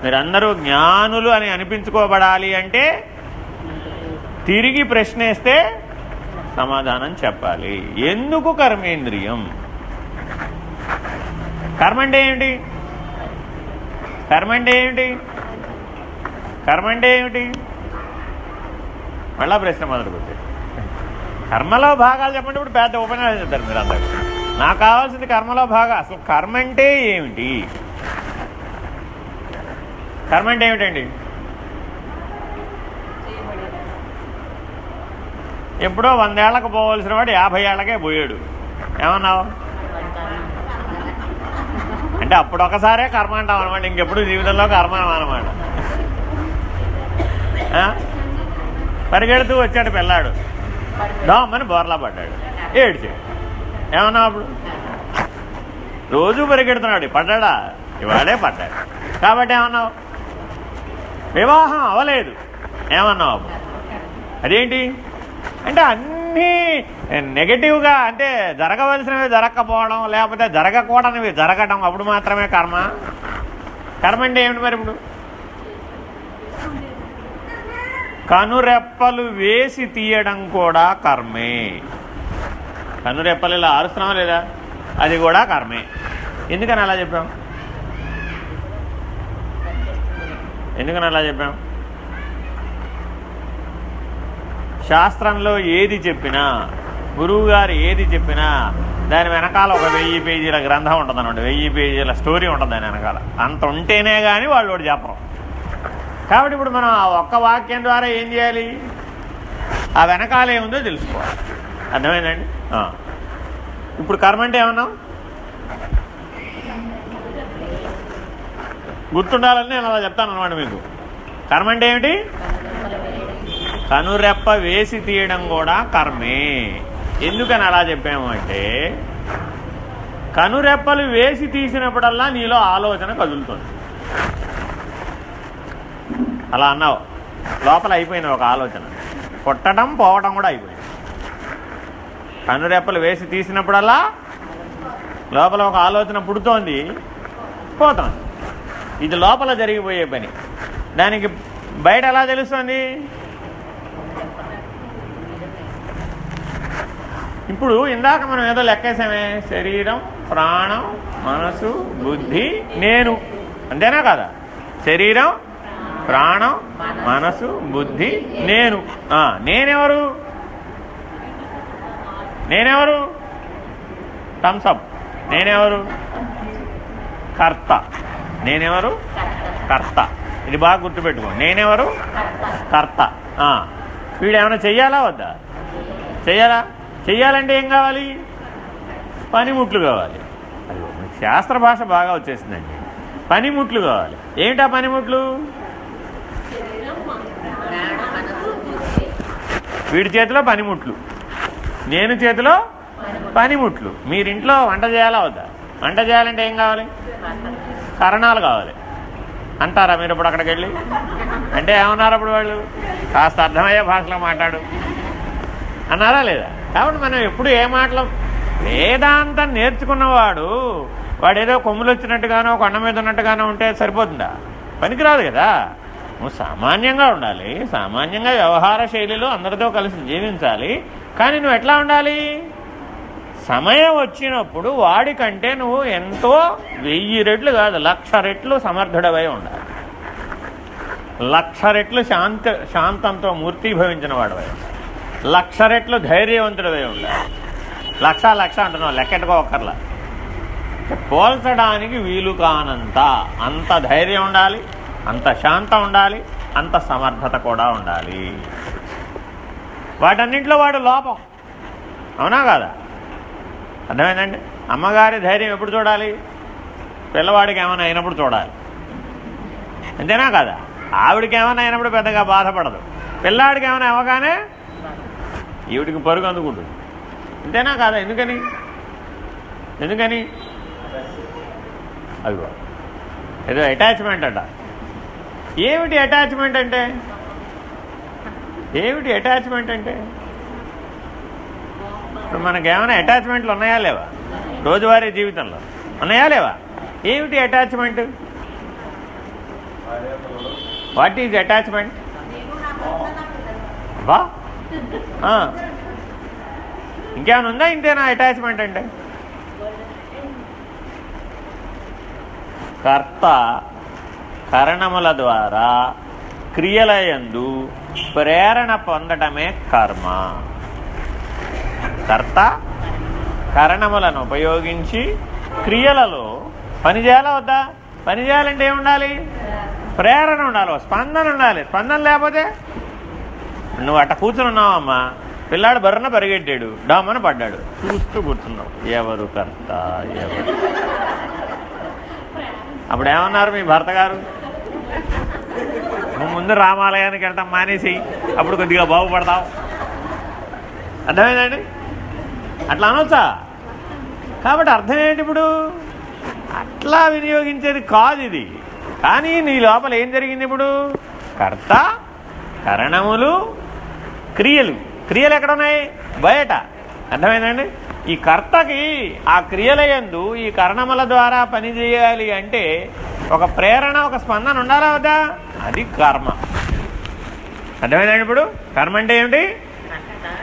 [SPEAKER 1] మీరందరూ జ్ఞానులు అని అనిపించుకోబడాలి అంటే తిరిగి ప్రశ్నేస్తే సమాధానం చెప్పాలి. ఎందుకు కర్మేంద్రియం? కర్మ అంటే ఏమిటి? కర్మ అంటే ఏమిటి? కర్మ అంటే ఏమిటి? మళ్ళా ప్రశ్న మొదలుకొచ్చాయి కర్మలో భాగాలు చెప్పండి ఇప్పుడు పెద్ద ఉపన్యాసం చెప్తారు మీరు అందరూ నాకు కావాల్సింది కర్మలో భాగా. అసలు కర్మ అంటే ఏమిటి? కర్మ అంటే ఏమిటండి? ఎప్పుడో వందేళ్ళకు పోవలసిన వాడు యాభై ఏళ్ళకే పోయాడు. ఏమన్నావు? అంటే అప్పుడు ఒకసారే కర్మ అంటాం అనమాట ఇంకెప్పుడు జీవితంలో కర్మ అనమాట పరిగెడుతూ వచ్చాడు పిల్లాడు. దామని బోర్లా పడ్డాడు. ఏడ్చాడు ఏమన్నా అప్పుడు? రోజు పరిగెడుతున్నాడు. పడ్డాడా? ఇవాడే పడ్డాడు. కాబట్టి ఏమన్నావు? వివాహం అవలేదు ఏమన్నావు? అదేంటి? అంటే అన్నీ నెగటివ్గా అంటే జరగవలసినవి జరగకపోవడం లేకపోతే జరగకూడనివి జరగడం అప్పుడు మాత్రమే కర్మ. కర్మ అంటే ఏమిటి మరి ఇప్పుడు? కనురెప్పలు వేసి తీయడం కూడా కర్మే. కనురెప్పలు ఇలా ఆరుస్తున్నావా లేదా? అది కూడా కర్మే. ఎందుకని అలా చెప్పాం ఎందుకని అలా చెప్పాం? శాస్త్రంలో ఏది చెప్పినా గురువు గారు ఏది చెప్పినా దాని వెనకాల ఒక వెయ్యి పేజీల గ్రంథం ఉంటుంది అనమాట వెయ్యి పేజీల స్టోరీ ఉంటుంది దాని వెనకాల. అంత ఉంటేనే కానీ వాళ్ళు ఒకటి చెప్పరు. కాబట్టి ఇప్పుడు మనం ఆ ఒక్క వాక్యం ద్వారా ఏం చేయాలి? ఆ వెనకాల ఏముందో తెలుసుకోవాలి. అర్థమైందండి? ఇప్పుడు కర్మ అంటే ఏమన్నాం? గుర్తుండాలని నేను అలా చెప్తాను అనమాట మీకు. కర్మ అంటే ఏమిటి? కనురెప్ప వేసి తీయడం కూడా కర్మే. ఎందుకని అలా చెప్పాము అంటే కనురెప్పలు వేసి తీసినప్పుడల్లా నీలో ఆలోచన కదులుతుంది. అలా అన్నావు. లోపల అయిపోయింది ఒక ఆలోచన. కొట్టడం పోవడం కూడా అయిపోయింది. కనురెప్పలు వేసి తీసినప్పుడల్లా లోపల ఒక ఆలోచన పుడుతోంది పోతోంది. ఇది లోపల జరిగిపోయే పని. దానికి బయట ఎలా తెలుస్తుంది? ఇప్పుడు ఇందాక మనం ఏదో లెక్కేసామే శరీరం ప్రాణం మనసు బుద్ధి నేను. అంతేనా కదా? శరీరం ప్రాణం మనసు బుద్ధి నేను. నేనెవరు? నేనెవరు? థమ్స్అప్ నేనెవరు? కర్త. నేనెవరు? కర్త. ఇది బాగా గుర్తుపెట్టుకో. నేనెవరు? కర్త. వీడు ఏమైనా చెయ్యాలా వద్దా? చెయ్యాలా? చెయ్యాలంటే ఏం కావాలి? పనిముట్లు కావాలి. శాస్త్ర భాష బాగా వచ్చేసిందండి. పనిముట్లు కావాలి. ఏమిటా పనిముట్లు? వీడి చేతిలో పనిముట్లు. నేను చేతిలో పనిముట్లు. మీరింట్లో వంట చేయాలా వద్దా? వంట చేయాలంటే ఏం కావాలి? కారణాలు కావాలి. అంటారా మీరు ఇప్పుడు అక్కడికి వెళ్ళి? అంటే ఏమన్నారు అప్పుడు వాళ్ళు? కాస్త అర్థమయ్యే భాషలో మాట్లాడు. అన్నారా లేదా? కాబట్టి మనం ఎప్పుడు ఏ మాటలు వేదాంతం నేర్చుకున్నవాడు వాడు ఏదో కొమ్ములు వచ్చినట్టుగానో కొండ మీద ఉన్నట్టుగానో ఉంటే సరిపోతుందా? పనికిరాదు కదా. నువ్వు సామాన్యంగా ఉండాలి. సామాన్యంగా వ్యవహార శైలిలో అందరితో కలిసి జీవించాలి. కానీ నువ్వు ఎట్లా ఉండాలి? సమయం వచ్చినప్పుడు వాడికంటే నువ్వు ఎంతో వెయ్యి రెట్లు కాదు లక్ష రెట్లు సమర్థుడవై ఉండాలి. లక్ష రెట్లు శాంత శాంతంతో మూర్తిభవించిన వాడవై ఉండాలి. లక్ష రెట్లు ధైర్యవంతుడవై ఉండాలి. లక్ష లక్ష అంటున్నావు లెక్కెట్టుకోకర్లా పోల్చడానికి వీలు కానంత అంత ధైర్యం ఉండాలి అంత శాంతం ఉండాలి అంత సమర్థత కూడా ఉండాలి. వాటన్నింటిలో వాడు లోపం. అవునా కాదా? అర్థమైందండి? అమ్మగారి ధైర్యం ఎప్పుడు చూడాలి? పిల్లవాడికి ఏమైనా అయినప్పుడు చూడాలి. అంతేనా కదా? ఆవిడికి ఏమైనా అయినప్పుడు పెద్దగా బాధపడదు. పిల్లాడికి ఏమైనా అవ్వగానే ఈవిడికి పరుగు అందుకుంటుంది. అంతేనా కాదా? ఎందుకని? ఎందుకని? అదిగో. ఏదో అటాచ్మెంట్ అంట. ఏమిటి అటాచ్మెంట్ అంటే? ఏమిటి అటాచ్మెంట్ అంటే? ఇప్పుడు మనకి ఏమైనా అటాచ్మెంట్లు ఉన్నాయా లేవా? రోజువారీ జీవితంలో. ఉన్నాయా లేవా? ఏమిటి అటాచ్మెంట్ వాట్ ఈజ్ అటాచ్మెంట్ వా ఇంకేమైనా ఉందా ఇంతేనా అటాచ్మెంట్ అంటే? కర్త కరణముల ద్వారా క్రియలయందు ప్రేరణ పొందటమే కర్మ. కర్త కరణములను ఉపయోగించి క్రియలలో పని చేయాలా వద్దా? పని చేయాలంటే ఏముండాలి? ప్రేరణ ఉండాలి స్పందన ఉండాలి. స్పందన లేకపోతే నువ్వు అట్ట కూర్చుని ఉన్నావమ్మా. పిల్లాడు బర్రన పరిగెట్టాడు డామన పడ్డాడు. చూస్తూ కూర్చున్నావు. ఎవరు కర్త? ఎవరు? అప్పుడు ఏమన్నారు మీ భర్త గారు? నువ్వు ముందు రామాలయానికి వెళ్తాం మానేసి అప్పుడు కొద్దిగా బాగుపడతావు. అర్థమైందండి అట్లా అనొచ్చా? కాబట్టి అర్థం ఏంటి ఇప్పుడు? అట్లా వినియోగించేది కాదు ఇది. కానీ నీ లోపల ఏం జరిగింది ఇప్పుడు? కర్త కరణములు క్రియలు. క్రియలు ఎక్కడున్నాయి? బయట. అర్థమైందండి? ఈ కర్తకి ఆ క్రియలయందు ఈ కరణముల ద్వారా పనిచేయాలి అంటే ఒక ప్రేరణ ఒక స్పందన ఉండాలా వద్దా? అది కర్మ. అర్థమైందండి ఇప్పుడు? కర్మ అంటే ఏమిటి?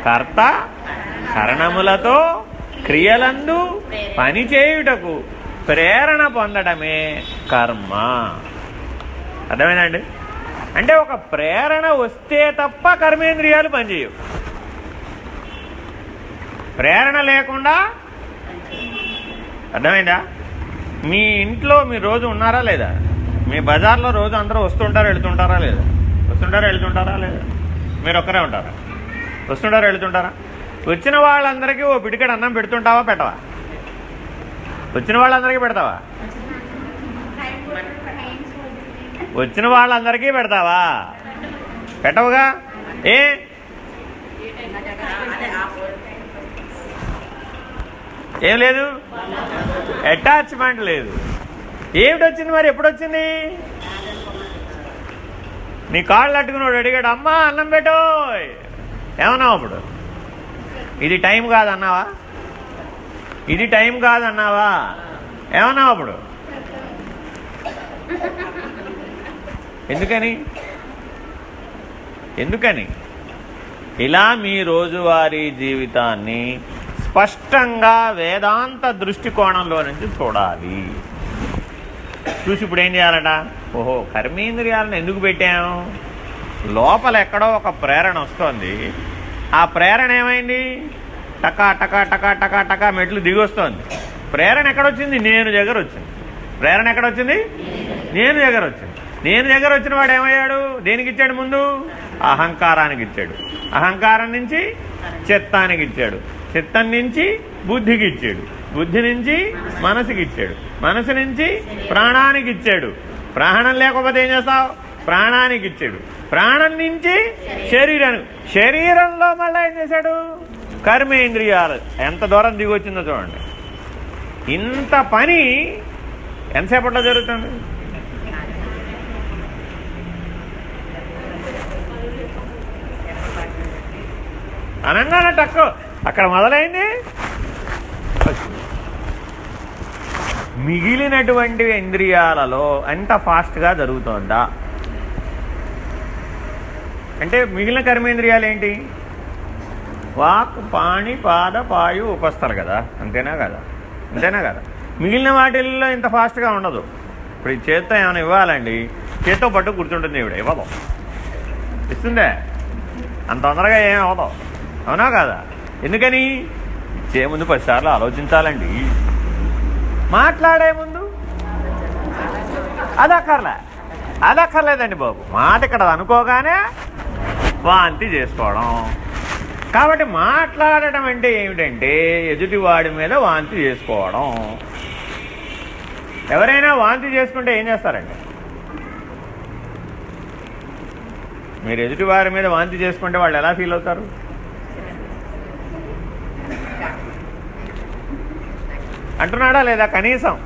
[SPEAKER 1] కర్త కరణములతో క్రియలందు పని చేయుటకు ప్రేరణ పొందడమే కర్మ. అర్థమైందండి? అంటే ఒక ప్రేరణ వస్తే తప్ప కర్మేంద్రియాలు పనిచేయవు. ప్రేరణ లేకుండా అర్థమైందా? మీ ఇంట్లో మీరు రోజు ఉన్నారా లేదా? మీ బజార్లో రోజు అందరూ వస్తుంటారా వెళ్తుంటారా లేదా? వస్తుంటారా వెళ్తుంటారా లేదా? మీరు ఒక్కరే ఉంటారా? వస్తుంటారా వెళ్తుంటారా? వచ్చిన వాళ్ళందరికీ ఓ పిడికడ అన్నం పెడుతుంటావా పెట్టవా? వచ్చిన వాళ్ళందరికీ పెడతావా? వచ్చిన వాళ్ళందరికీ పెడతావా? పెట్టవుగా? ఏ? ఏం లేదు? అటాచ్మెంట్ లేదు. ఏమిటి వచ్చింది మరి? ఎప్పుడు వచ్చింది నీ కాళ్ళు అట్టుకున్నాడు అడిగాడు అమ్మా అన్నం పెట్టో ఏమన్నావు అప్పుడు? ఇది టైం కాదన్నావా? ఇది టైం కాదన్నావా? ఏమన్నావు అప్పుడు? ఎందుకని? ఎందుకని? ఇలా మీ రోజువారీ జీవితాన్ని స్పష్టంగా వేదాంత దృష్టికోణంలో నుంచి చూడాలి. చూసి ఇప్పుడు ఏం చేయాలట? ఓహో కర్మేంద్రియాలను ఎందుకు పెట్టాము లోపల ఎక్కడో ఒక ప్రేరణ వస్తోంది. ఆ ప్రేరణ ఏమైంది? టకా టకా టకా టకా టకా మెట్లు దిగి వస్తోంది ప్రేరణ ఎక్కడొచ్చింది? నేను దగ్గర వచ్చింది ప్రేరణ ఎక్కడొచ్చింది? నేను దగ్గర వచ్చింది నేను దగ్గర వచ్చిన వాడు ఏమయ్యాడు? దేనికి ఇచ్చాడు ముందు? అహంకారానికి ఇచ్చాడు. అహంకారం నుంచి చిత్తానికి ఇచ్చాడు. చిత్తం నుంచి బుద్ధికి ఇచ్చాడు. బుద్ధి నుంచి మనసుకి ఇచ్చాడు. మనసు నుంచి ప్రాణానికి ఇచ్చాడు. ప్రాణం లేకపోతే ఏం చేస్తావు? ప్రాణానికి ఇచ్చాడు. ప్రాణం నుంచి శరీరానికి. శరీరంలో మళ్ళీ ఏం చేశాడు? కర్మేంద్రియాలు. ఎంత దూరం దిగొచ్చిందో చూడండి. ఇంత పని ఎంతసేపట్లో జరుగుతుంది? అనగానే టక్కు. అక్కడ మొదలైంది? మిగిలినటువంటి ఇంద్రియాలలో ఎంత ఫాస్ట్గా జరుగుతోందా? అంటే మిగిలిన కర్మేంద్రియాలు ఏంటి? వాక్ పాణి పాద పాయు ఉపస్తారు కదా. అంతేనా కదా? అంతేనా కదా? మిగిలిన వాటిల్లో ఇంత ఫాస్ట్గా ఉండదు. ఇప్పుడు ఈ చేత్తో ఏమైనా ఇవ్వాలండి? చేత్తో పట్టు గుర్తుంటుంది ఇవిడ ఇవ్వదు. ఇస్తుందే? అంత తొందరగా ఏం అవ్వదు. అవునా కాదా? ఎందుకని? ఇచ్చే ముందు పదిసార్లు ఆలోచించాలండి. మాట్లాడే ముందు? అదక్కర్లే అది అక్కర్లేదండి బాబు. మాట ఇక్కడ అనుకోగానే వాంతి చేసుకోవడం. కాబట్టి మాట్లాడటం అంటే ఏమిటంటే ఎదుటివాడి మీద వాంతి చేసుకోవడం. ఎవరైనా వాంతి చేసుకుంటే ఏం చేస్తారండి? మీరు ఎదుటివారి మీద వాంతి చేసుకుంటే వాళ్ళు ఎలా ఫీల్ అవుతారు? అంటున్నాడా లేదా కనీసం?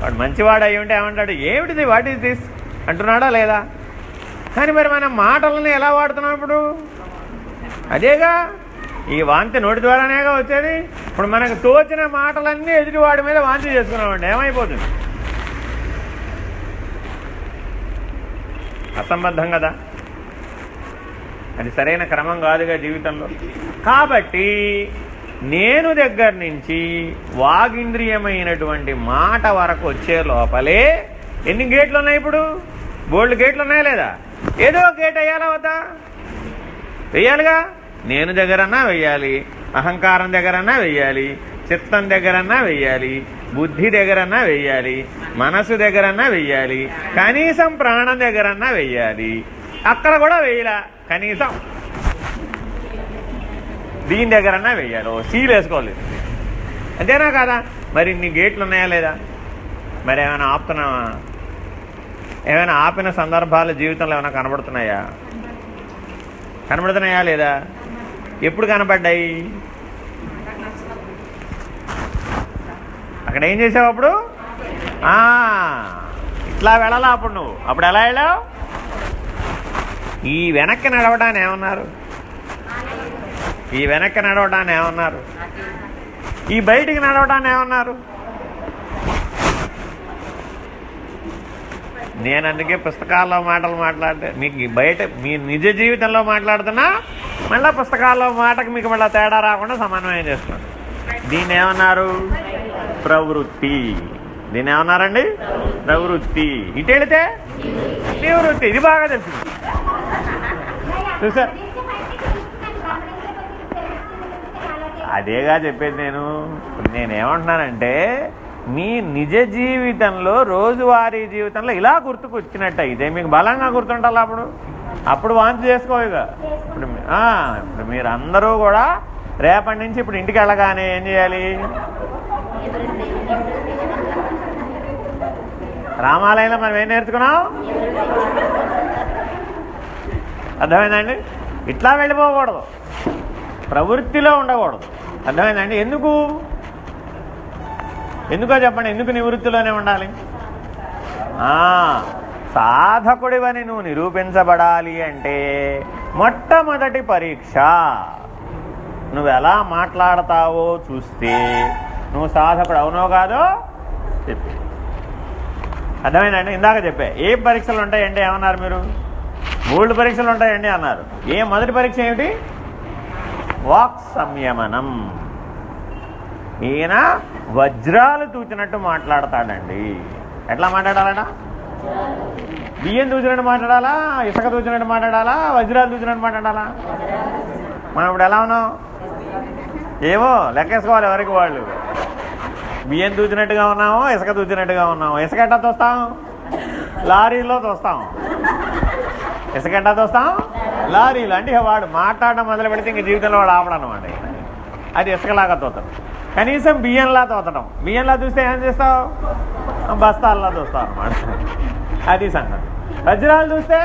[SPEAKER 1] వాడు మంచివాడు అయ్యి ఉంటే ఏమంటాడు? ఏమిటిది? వాట్ ఈస్ దిస్ అంటున్నాడా లేదా? కానీ మరి మనం మాటలను ఎలా వాడుతున్నాం ఇప్పుడు? అదేగా ఈ వాంతి నోటి ద్వారానేగా వచ్చేది? ఇప్పుడు మనకు తోచిన మాటలన్నీ ఎదుటివాడి మీద వాంతి చేసుకున్నామండి. ఏమైపోతుంది? అసంబద్ధం కదా? అది సరైన క్రమం కాదుగా జీవితంలో. కాబట్టి నేను దగ్గర నుంచి వాగింద్రియమైనటువంటి మాట వరకు వచ్చే లోపలే ఎన్ని గేట్లు ఉన్నాయి ఇప్పుడు? బోల్డ్ గేట్లు ఉన్నాయా లేదా? ఏదో ఒక గేట్ వేయాలా వద్దా? వెయ్యాలిగా నేను దగ్గరన్నా వెయ్యాలి అహంకారం దగ్గరన్నా వెయ్యాలి చిత్తం దగ్గరన్నా వెయ్యాలి బుద్ధి దగ్గరన్నా వెయ్యాలి మనసు దగ్గరన్నా వెయ్యాలి కనీసం ప్రాణం దగ్గరన్నా వెయ్యాలి అక్కడ కూడా వెయ్యలా కనీసం. దీని దగ్గరన్నా వెయ్యాలి ఓ సీల్ వేసుకోవాలి. అంతేనా కదా? మరి ఇన్ని గేట్లు ఉన్నాయా లేదా? మరి ఏమైనా ఆపుతున్నావా? ఏమైనా ఆపిన సందర్భాలు జీవితంలో ఏమైనా కనబడుతున్నాయా? కనబడుతున్నాయా లేదా? ఎప్పుడు కనపడ్డాయి అక్కడ ఏం చేసావు అప్పుడు? ఇట్లా వెళ్ళాలా అప్పుడు నువ్వు? అప్పుడు ఎలా వెళ్ళావు? ఈ వెనక్కి నడవడాన్ని ఏమన్నారు? ఈ వెనక్కి నడవడాన్ని ఏమన్నారు? ఈ బయటికి నడవడాన్ని ఏమన్నారు? నేను అందుకే పుస్తకాల్లో మాటలు మాట్లాడితే మీకు బయట మీ నిజ జీవితంలో మాట్లాడుతున్నా మళ్ళీ పుస్తకాల్లో మాటకు మీకు మళ్ళీ తేడా రాకుండా సమన్వయం చేస్తున్నాను దీని ఏమన్నారు? ప్రవృత్తి. దీని ఏమన్నారండి? ప్రవృత్తి. ఇటు వెళితే? నివృత్తి. ఇది బాగా తెలిసింది. చూసారు? అదేగా చెప్పేది నేను. నేనేమంటున్నానంటే మీ నిజ జీవితంలో రోజువారీ జీవితంలో ఇలా గుర్తుకొచ్చినట్టు ఇదే మీకు బలంగా గుర్తుంటాలి అప్పుడు? అప్పుడు వాంతి చేసుకోవేగా ఇప్పుడు ఇప్పుడు మీరు అందరూ కూడా రేపటి నుంచి ఇప్పుడు ఇంటికి వెళ్ళగానే ఏం చేయాలి? రామాలయంలో మనం ఏం నేర్చుకున్నాం? అర్థమైందండి? ఇట్లా వెళ్ళిపోకూడదు. ప్రవృత్తిలో ఉండకూడదు. అర్థమైందండి? ఎందుకు? ఎందుకో చెప్పండి ఎందుకు నివృత్తిలోనే ఉండాలి? సాధకుడివని నువ్వు నిరూపించబడాలి అంటే మొట్టమొదటి పరీక్ష. నువ్వు ఎలా మాట్లాడతావో చూస్తే నువ్వు సాధకుడు అవునో కాదో చెప్పి. అర్థమైందండి? ఇందాక చెప్పే ఏ పరీక్షలు ఉంటాయండి ఏమన్నారు మీరు? మూడు పరీక్షలు ఉంటాయండి అన్నారు. ఏ మొదటి పరీక్ష ఏమిటి? వాక్ సంయమనం ఈయన వజ్రాలు తూచినట్టు మాట్లాడతాడండి. ఎట్లా మాట్లాడాలట? బియ్యం తూచినట్టు మాట్లాడాలా? ఇసుక తూచినట్టు మాట్లాడాలా? వజ్రాలు తూచినట్టు మాట్లాడాలా? మనం ఇప్పుడు ఎలా ఉన్నాం? ఏమో లెక్కేసుకోవాలి ఎవరికి వాళ్ళు. బియ్యం తూచినట్టుగా ఉన్నాము ఇసుక తూచినట్టుగా ఉన్నాము. ఇసుక ఎట్టా తోస్తాం? లారీలో తోస్తాం. ఇసుక ఎట్టా తోస్తాం? లారీలో. అంటే వాడు మాట్లాడడం మొదలు పెడితే ఇంక జీవితంలో వాడు ఆపడం అది ఇసుకలాగా తోతాడు. కనీసం బియ్యంలా తోతడం. బియ్యంలా చూస్తే ఏం చేస్తావు? బస్తాల్లా చూస్తావు అనమాట అది సంగతి. వజ్రాలు చూస్తే?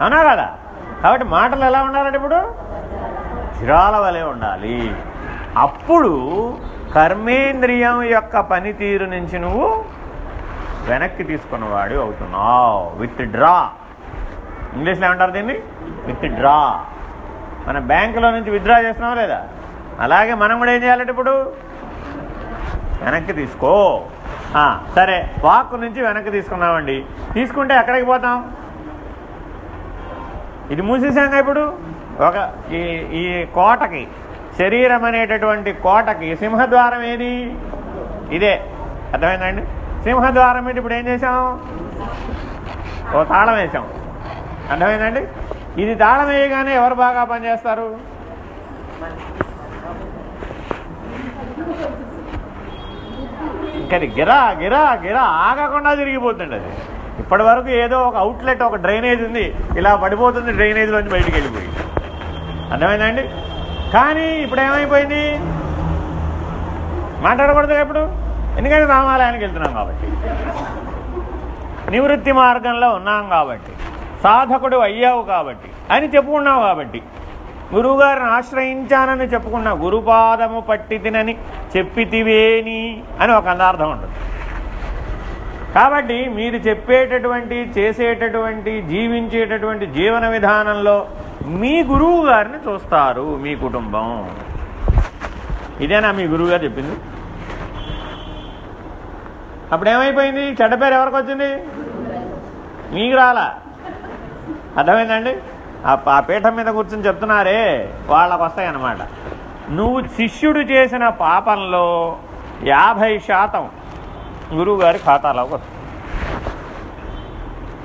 [SPEAKER 1] అవునా కదా? కాబట్టి మాటలు ఎలా ఉండాలంటే ఇప్పుడు? చిరాల వలె ఉండాలి. అప్పుడు కర్మేంద్రియం యొక్క పనితీరు నుంచి నువ్వు వెనక్కి తీసుకున్నవాడు అవుతున్నావు. Withdraw. ఇంగ్లీష్లో ఏమంటారు దీన్ని? Withdraw. మన బ్యాంకులో నుంచి విత్డ్రా చేస్తున్నావా లేదా? అలాగే మనం కూడా ఏం చేయాలంటే ఇప్పుడు? వెనక్కి తీసుకో. సరే వాక్ నుంచి వెనక్కి తీసుకున్నామండి తీసుకుంటే ఎక్కడికి పోతాం? ఇది మూసేసాంగా ఇప్పుడు? ఒక ఈ ఈ కోటకి శరీరం అనేటటువంటి కోటకి సింహద్వారం ఏది? ఇదే. అర్థమైందండి సింహద్వారం మీద ఇప్పుడు ఏం చేసాం ఓ తాళం వేసాం అర్థమైందండి ఇది తాళం వేయగానే ఎవరు బాగా పనిచేస్తారు? ఇంకా గిరా గిరా గిరా ఆగకుండా తిరిగిపోతుంది అది. ఇప్పటి వరకు ఏదో ఒక అవుట్లెట్ ఒక డ్రైనేజ్ ఉంది. ఇలా పడిపోతుంది డ్రైనేజ్లోంచి బయటికి వెళ్ళిపోయి. అర్థమైందండి? కానీ ఇప్పుడు ఏమైపోయింది? మాట్లాడకూడదు ఎప్పుడు ఎందుకంటే రామాలయానికి వెళ్తున్నాం కాబట్టి. నివృత్తి మార్గంలో ఉన్నాం కాబట్టి. సాధకుడు అయ్యావు కాబట్టి అని చెప్పుకున్నావు కాబట్టి గురువుగారిని ఆశ్రయించానని చెప్పుకున్నా గురుపాదము పట్టితినని చెప్పితివేని అని ఒక అందార్థం ఉంటుంది. కాబట్టి మీరు చెప్పేటటువంటి చేసేటటువంటి జీవించేటటువంటి జీవన విధానంలో మీ గురువు గారిని చూస్తారు మీ కుటుంబం. ఇదేనా మీ గురువుగా చెప్పింది? అప్పుడు ఏమైపోయింది చెడ్డ పేరు ఎవరికి వచ్చింది? మీకు రాలా? అర్థమైందండి? ఆ పీఠం మీద కూర్చొని చెప్తున్నారే వాళ్ళకు వస్తాయన్నమాట నువ్వు శిష్యుడు చేసిన పాపంలో యాభై శాతం గురువుగారి ఖాతాలోకి వస్తుంది.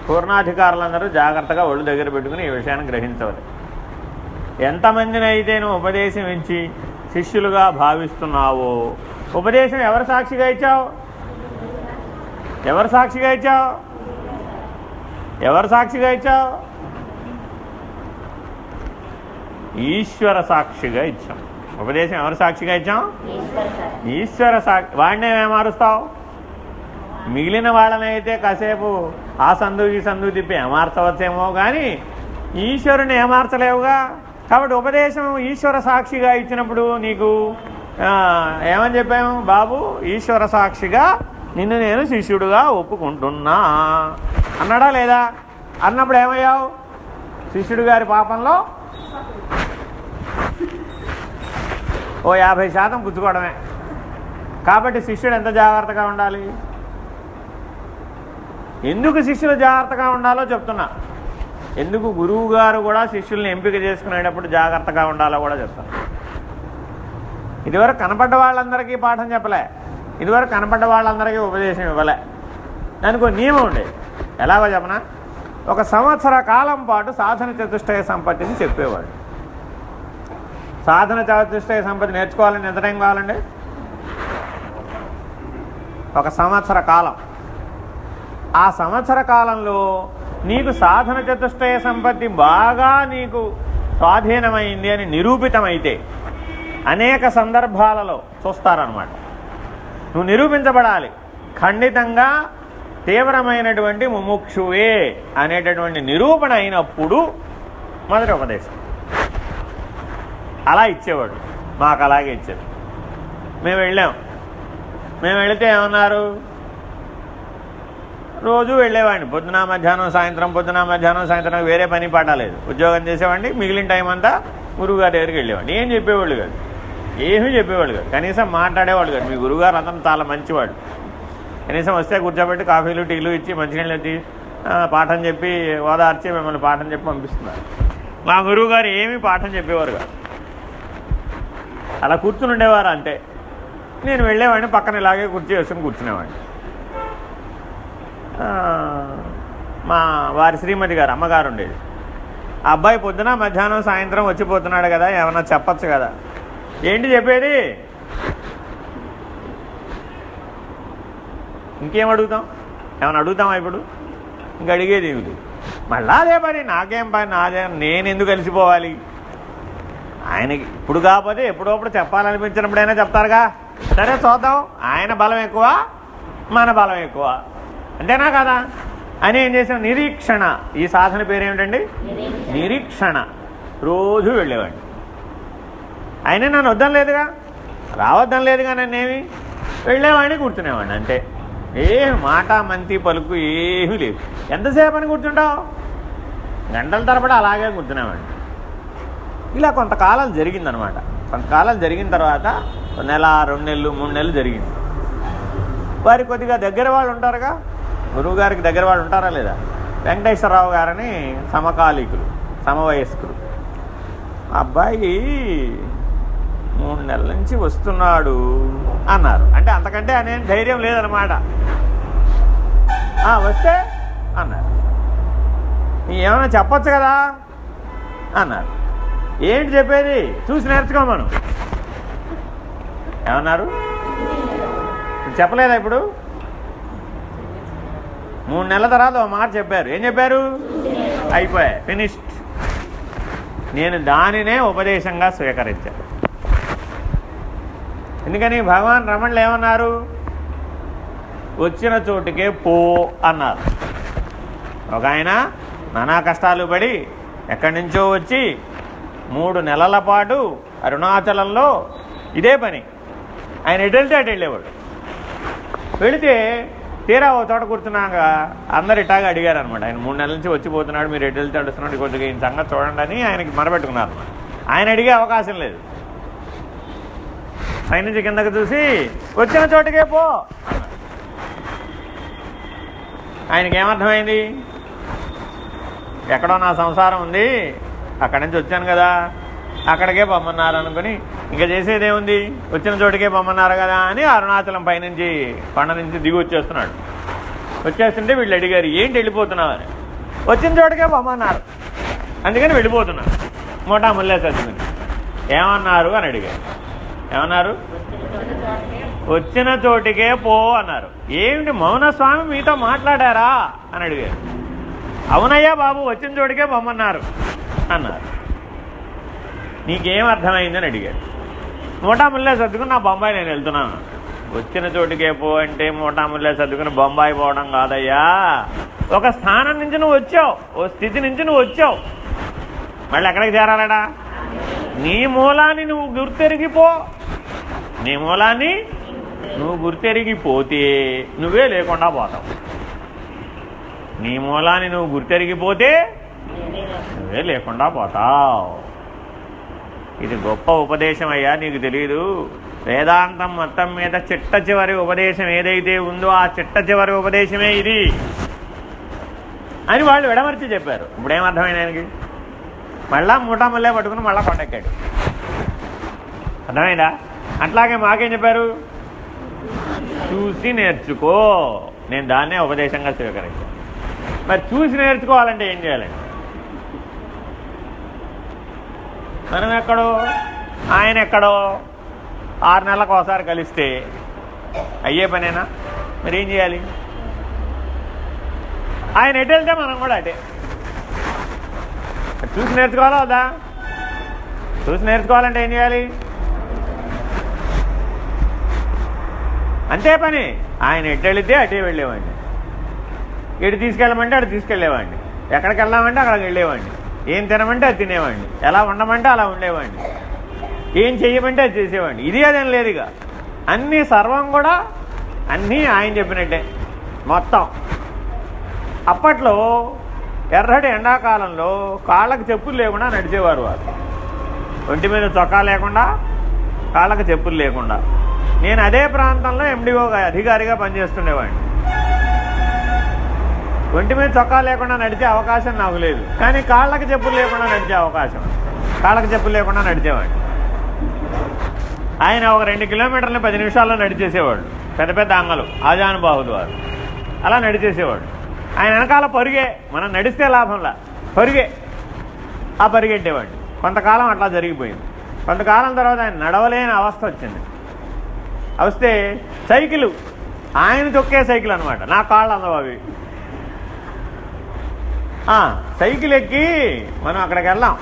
[SPEAKER 1] పూర్ణాధికారులందరూ జాగ్రత్తగా ఒళ్ళు దగ్గర పెట్టుకుని ఈ విషయాన్ని గ్రహించవాలి ఎంతమందినైతే అయితే నువ్వు ఉపదేశం ఇచ్చి శిష్యులుగా భావిస్తున్నావో ఉపదేశం ఎవరు సాక్షిగా ఇచ్చావు? ఎవరు సాక్షిగా ఇచ్చావు? ఎవరు సాక్షిగా ఇచ్చావు? ఈశ్వర సాక్షిగా ఇచ్చాం. ఉపదేశం ఎవరు సాక్షిగా ఇచ్చాం? ఈశ్వర సాక్షి. వాడినే ఏమారుస్తావు మారుస్తావు? మిగిలిన వాళ్ళనైతే కాసేపు ఆ సందు ఈ సందు తిప్పి ఏమార్చవచ్చేమో కానీ ఈశ్వరుని ఏమార్చలేవుగా కాబట్టి ఉపదేశం ఈశ్వర సాక్షిగా ఇచ్చినప్పుడు నీకు ఏమని చెప్పాము బాబు? ఈశ్వర సాక్షిగా నిన్ను నేను శిష్యుడుగా ఒప్పుకుంటున్నా. అన్నాడా లేదా? అన్నప్పుడు ఏమయ్యావు? శిష్యుడు గారి పాపంలో ఓ యాభై శాతం పుచ్చుకోవడమే. కాబట్టి శిష్యుడు ఎంత జాగ్రత్తగా ఉండాలి? ఎందుకు శిష్యులు జాగ్రత్తగా ఉండాలో చెప్తున్నా. ఎందుకు గురువు గారు కూడా శిష్యుల్ని ఎంపిక చేసుకునేటప్పుడు జాగ్రత్తగా ఉండాలో కూడా చెప్తాను ఇదివరకు కనపడ్డ వాళ్ళందరికీ పాఠం చెప్పలే. ఇదివరకు కనపడ్డ వాళ్ళందరికీ ఉపదేశం ఇవ్వలే. దానికి ఒక నియమం ఉండేది ఎలాగో చెప్పనా? ఒక సంవత్సర కాలం పాటు సాధన చతుష్టయ సంపత్తిని చెప్పేవాడు. సాధన చతుష్టయ సంపత్తి నేర్చుకోవాలని ఎంత టైం కావాలండి? ఒక సంవత్సర కాలం. ఆ సంవత్సర కాలంలో నీకు సాధన చతుష్టయ సంపత్తి బాగా నీకు స్వాధీనమైంది అని నిరూపితమైతే అనేక సందర్భాలలో చూస్తారనమాట నువ్వు నిరూపించబడాలి. ఖండితంగా తీవ్రమైనటువంటి ముముక్షువే అనేటటువంటి నిరూపణ అయినప్పుడు మొదటి ఉపదేశం. అలా ఇచ్చేవాడు. మాకు అలాగే ఇచ్చారు మేము వెళ్ళాం. మేము వెళితే ఏమన్నారు? రోజు వెళ్ళేవాడిని. పొద్దున మధ్యాహ్నం సాయంత్రం పొద్దున మధ్యాహ్నం సాయంత్రం వేరే పని పాట ఉద్యోగం చేసేవాడిని. మిగిలిన టైం అంతా గురువుగారి దగ్గరికి వెళ్ళేవాడిని. ఏం చెప్పేవాళ్ళు కాదు. ఏమీ చెప్పేవాళ్ళు కాదు. కనీసం మాట్లాడేవాళ్ళు కాదు. మీ గురువుగారు అతను చాలా మంచివాడు. కనీసం వస్తే కూర్చోబెట్టి కాఫీలు టీలు ఇచ్చి మంచినీళ్ళు ఇచ్చి పాఠం చెప్పి ఓదార్చి మిమ్మల్ని పాఠం చెప్పి పంపిస్తున్నారు. మా గురువుగారు ఏమీ పాఠం చెప్పేవారు కాదు. అలా కూర్చుని ఉండేవారు అంతే నేను వెళ్ళేవాడిని పక్కన ఇలాగే కుర్చీ వేసుకుని కూర్చునేవాడిని. మా వారి శ్రీమతి గారు అమ్మగారు ఉండేది. ఆ అబ్బాయి పొద్దున మధ్యాహ్నం సాయంత్రం వచ్చిపోతున్నాడు కదా ఏమన్నా చెప్పచ్చు కదా? ఏంటి చెప్పేది? ఇంకేం అడుగుతాం? ఏమైనా అడుగుతామా ఇప్పుడు? ఇంక అడిగేది ఏమి మళ్ళా అదే పని నాకేం పని నాదే నేను ఎందుకు కలిసిపోవాలి ఆయనకి ఇప్పుడు కాకపోతే ఎప్పుడప్పుడు చెప్పాలనిపించినప్పుడైనా చెప్తారుగా. సరే చూద్దాం. ఆయన బలం ఎక్కువ మన బలం ఎక్కువ. అంతేనా కదా? అని ఏం చేసాం నిరీక్షణ. ఈ సాధన పేరు ఏమిటండి నిరీక్షణ. రోజు వెళ్ళేవాడిని. ఆయన నన్ను వద్దని లేదుగా? రావద్దని లేదుగా నన్నేమి? వెళ్ళేవాడిని కూర్చునేవాడిని అంతే. ఏ మాట మంతి పలుకు ఏమీ లేవు ఎంతసేపు అని కూర్చుంటావు? గంటల తరబడి అలాగే కూర్చునేవాడిని. ఇలా కొంతకాలం జరిగిందనమాట. కొంతకాలం జరిగిన తర్వాత ఒక నెల రెండు నెలలు మూడు నెలలు జరిగింది. వారి కొద్దిగా దగ్గర వాళ్ళు ఉంటారుగా? గురువు గారికి దగ్గర వాళ్ళు ఉంటారా లేదా? వెంకటేశ్వరరావు గారని సమకాలీకులు సమవయస్కులు. అబ్బాయి మూడు నెలల నుంచి వస్తున్నాడు అన్నారు. అంటే అంతకంటే అనే ధైర్యం లేదనమాట. వస్తే అన్నారు. ఏమైనా చెప్పచ్చు కదా? అన్నారు. ఏంటి చెప్పేది? చూసి నేర్చుకో మనం. ఏమన్నారు? చెప్పలేదా ఇప్పుడు? మూడు నెలల తర్వాత ఒక మాట చెప్పారు. ఏం చెప్పారు? అయిపోయా. ఫినిష్డ్ నేను దానినే ఉపదేశంగా స్వీకరించాను. ఎందుకని? భగవాన్ రమణులు ఏమన్నారు? వచ్చిన చోటుకే పో అన్నారు. ఒక ఆయన నానా కష్టాలు పడి ఎక్కడి నుంచో వచ్చి మూడు నెలల పాటు అరుణాచలంలో ఇదే పని. ఆయన ఎటు అటు వెళ్ళేవాడు. వెళితే తీరా ఓ చోట కూర్చున్నాక అందరు ఇటాగా అడిగారు అనమాట ఆయన మూడు నెలల నుంచి వచ్చిపోతున్నాడు మీరు ఎటు వెళ్తే అడుస్తున్నాడు కొద్దిగా ఈయన సంగతి చూడండి అని ఆయనకి మరబెట్టుకున్నారు ఆయన అడిగే అవకాశం లేదు. పైనుంచి కిందకు చూసి వచ్చిన చోటుకే పో. ఆయనకి ఏమర్థమైంది ఎక్కడో నా సంసారం ఉంది అక్కడి నుంచి వచ్చాను కదా. అక్కడికే పొమ్మన్నారు అనుకుని ఇంకా చేసేదేముంది? వచ్చిన చోటుకే పొమ్మన్నారు కదా అని అరుణాచలం పైనుంచి పండ నుంచి దిగి వచ్చేస్తున్నాడు. వచ్చేస్తుంటే వీళ్ళు అడిగారు ఏంటి వెళ్ళిపోతున్నావు? అని. వచ్చిన చోటుకే పొమ్మన్నారు. అందుకని వెళ్ళిపోతున్నారు మోటా ముల్లేసి ఏమన్నారు? అని అడిగారు. ఏమన్నారు? వచ్చిన చోటికే పో అన్నారు. ఏమిటి మౌనస్వామి మీతో మాట్లాడారా? అని అడిగారు. అవునయ్యా బాబు వచ్చిన చోటికే పొమ్మన్నారు. అన్నారు. నీకేం అర్థమైందని అడిగాడు. మూటాముల్లే సర్దుకుని నా బొంబాయి నేను వెళ్తున్నాను వచ్చిన చోటికే పో అంటే మూటాముల్లే సర్దుకుని బొంబాయి పోవడం కాదయ్యా. ఒక స్థానం నుంచి నువ్వు వచ్చావు. ఓ స్థితి నుంచి నువ్వు వచ్చావు. మళ్ళీ ఎక్కడికి చేరాలడా? నీ మూలాన్ని నువ్వు గుర్తెరిగిపో. నీ మూలాన్ని నువ్వు గుర్తెరిగిపోతే నువ్వే లేకుండా పోతావు. నీ మూలాన్ని నువ్వు గుర్తెరిగిపోతే నువ్వే లేకుండా పోతావు. ఇది గొప్ప ఉపదేశం అయ్యా నీకు తెలియదు వేదాంతం మొత్తం మీద చిట్ట చివరి ఉపదేశం ఏదైతే ఉందో ఆ చిట్ట చివరి ఉపదేశమే ఇది. అని వాళ్ళు విడమర్చి చెప్పారు. ఇప్పుడేం అర్థమైంది ఆయనకి? మళ్ళా మూటామల్లే పట్టుకుని మళ్ళా కొండెక్కాడు. అర్థమైందా? అట్లాగే మాకేం చెప్పారు? చూసి నేర్చుకో. నేను దాన్నే ఉపదేశంగా స్వీకరించాను. మరి చూసి నేర్చుకోవాలంటే ఏం చేయాలండి మనం ఎక్కడో ఆయన ఎక్కడో ఆరు నెలలకు ఒకసారి కలిస్తే అయ్యే పనేనా? మరి ఏం చేయాలి? ఆయన ఎటు వెళ్తే మనం కూడా అటే. చూసి నేర్చుకోవాలా వద్దా? చూసి నేర్చుకోవాలంటే ఏం చేయాలి? అంతే పని. ఆయన ఎటు వెళితే అటే వెళ్ళేవాడిని. ఎటు తీసుకెళ్ళమంటే అటు తీసుకెళ్ళేవాడిని. ఎక్కడికి వెళ్ళామంటే అక్కడికి వెళ్ళేవాడిని. ఏం తినమంటే అది తినేవాడిని. ఎలా ఉండమంటే అలా ఉండేవాడిని ఏం చెయ్యమంటే అది చేసేవాడిని. ఇది అదేం లేదు ఇక అన్నీ సర్వం కూడా అన్నీ ఆయన చెప్పినట్టే. మొత్తం. అప్పట్లో ఎర్రటి ఎండాకాలంలో కాళ్ళకు చెప్పులు లేకుండా నడిచేవారు వారు ఒంటి మీద చొక్కా లేకుండా కాళ్ళకు చెప్పులు లేకుండా. నేను అదే ప్రాంతంలో ఎండిఓ అధికారిగా పనిచేస్తుండేవాడిని. ఒంటి మీద చొక్కా లేకుండా నడిచే అవకాశం నాకు లేదు. కానీ కాళ్ళకి చెప్పులు లేకుండా నడిచే అవకాశం. కాళ్ళకి చెప్పులు లేకుండా నడిచేవాడు. ఆయన ఒక రెండు కిలోమీటర్లు పది నిమిషాల్లో నడిచేసేవాడు. పెద్ద పెద్ద అంగలు. ఆజానుబాహులు వారు అలా నడిచేసేవాడు. ఆయన వెనకాల పరుగే. మనం నడిస్తే లాభంలా. పరుగే. ఆ పరిగెట్టేవాడు. కొంతకాలం అట్లా జరిగిపోయింది. కొంతకాలం తర్వాత ఆయన నడవలేని అవస్థ వచ్చింది. వస్తే సైకిల్. ఆయన తొక్కే సైకిల్ అనమాట నా కాళ్ళు అందవు అవి. సైకిల్ ఎక్కి మనం అక్కడికి వెళ్దాం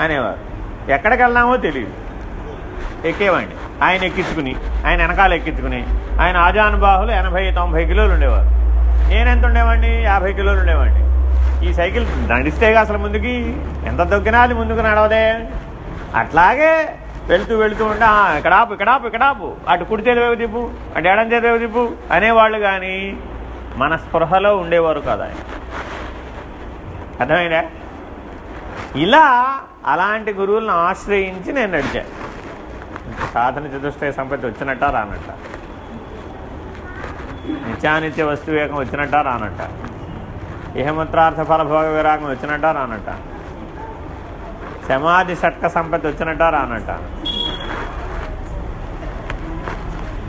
[SPEAKER 1] అనేవారు. ఎక్కడికి వెళ్దామో తెలియదు ఎక్కేవాడిని. ఆయన ఎక్కించుకుని ఆయన వెనకాల ఎక్కించుకుని ఆయన ఆజానుబాహులు ఎనభై తొంభై కిలోలు ఉండేవారు. నేనెంత ఉండేవాడిని? యాభై కిలోలు ఉండేవాడిని. ఈ సైకిల్ నడిస్తేగా అసలు ముందుకి ఎంత దొక్కినా అది ముందుకు నడవదే. అట్లాగే వెళ్తూ వెళుతూ ఉంటే ఇక్కడ ఆపు ఇక్కడ ఆపు ఇక్కడ ఆపు. అటు కుడి చేతి వైపు తిప్పు అటు ఎడం చేతి వైపు తిప్పు అనేవాళ్ళు కానీ మన స్పృహలో ఉండేవారు కదా ఆయన. అర్థమైందా? ఇలా అలాంటి గురువులను ఆశ్రయించి నేను నడిచాను సాధన చతుష్టయ సంపత్తి వచ్చినట్ట రానట్ట? నిత్యానిత్య వస్తు వేగం వచ్చినట్ట రానట్ట? ఇహముత్రార్థ ఫలభోగ విరాగం వచ్చినట్ట రానట్ట? సమాధి షట్క సంపత్తి వచ్చినట్ట రానట్ట?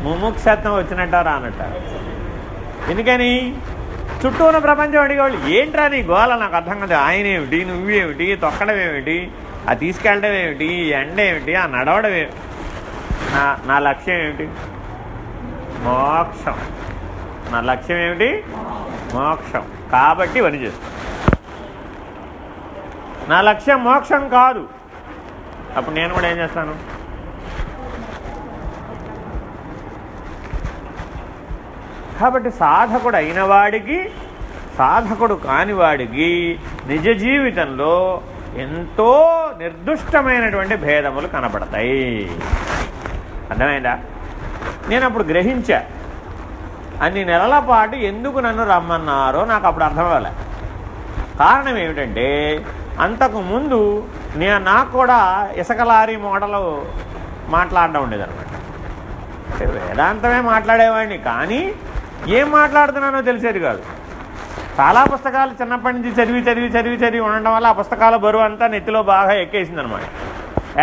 [SPEAKER 1] ముముక్షత్వం వచ్చినట్ట రానట్ట? ఎందుకని? చుట్టూ ఉన్న ప్రపంచం అడిగేవాళ్ళు ఏంట్రా నీ గోల? నాకు అర్థం కాదు. ఆయన ఏమిటి నువ్వేమిటి? తొక్కడం ఏమిటి ఆ తీసుకెళ్ళడం ఏమిటి ఎండ ఏమిటి ఆ నడవడం ఏమిటి నా నా లక్ష్యం ఏమిటి మోక్షం. నా లక్ష్యం ఏమిటి మోక్షం. కాబట్టి పని చేస్తాను నా లక్ష్యం మోక్షం కాదు. అప్పుడు నేను కూడా ఏం చేస్తాను? కాబట్టి సాధకుడు అయిన వాడికి సాధకుడు కాని వాడికి నిజ జీవితంలో ఎంతో నిర్దుష్టమైనటువంటి భేదములు కనపడతాయి. అర్థమైందా? నేను అప్పుడు గ్రహించా అన్ని నెలల పాటు ఎందుకు నన్ను రమ్మన్నారో నాకు అప్పుడు అర్థమవ్వలే. కారణం ఏమిటంటే అంతకు ముందు నేను నాకు కూడా ఇసుక లారీ మోడలు మాట్లాడడం ఉండేదన్నమాట. వేదాంతమే మాట్లాడేవాడిని కానీ ఏం మాట్లాడుతున్నానో తెలిసేది కాదు. చాలా పుస్తకాలు చిన్నప్పటి నుంచి చదివి చదివి చదివి చదివి ఉండడం వల్ల ఆ పుస్తకాల బరువు అంతా నెత్తిలో బాగా ఎక్కేసింది అనమాట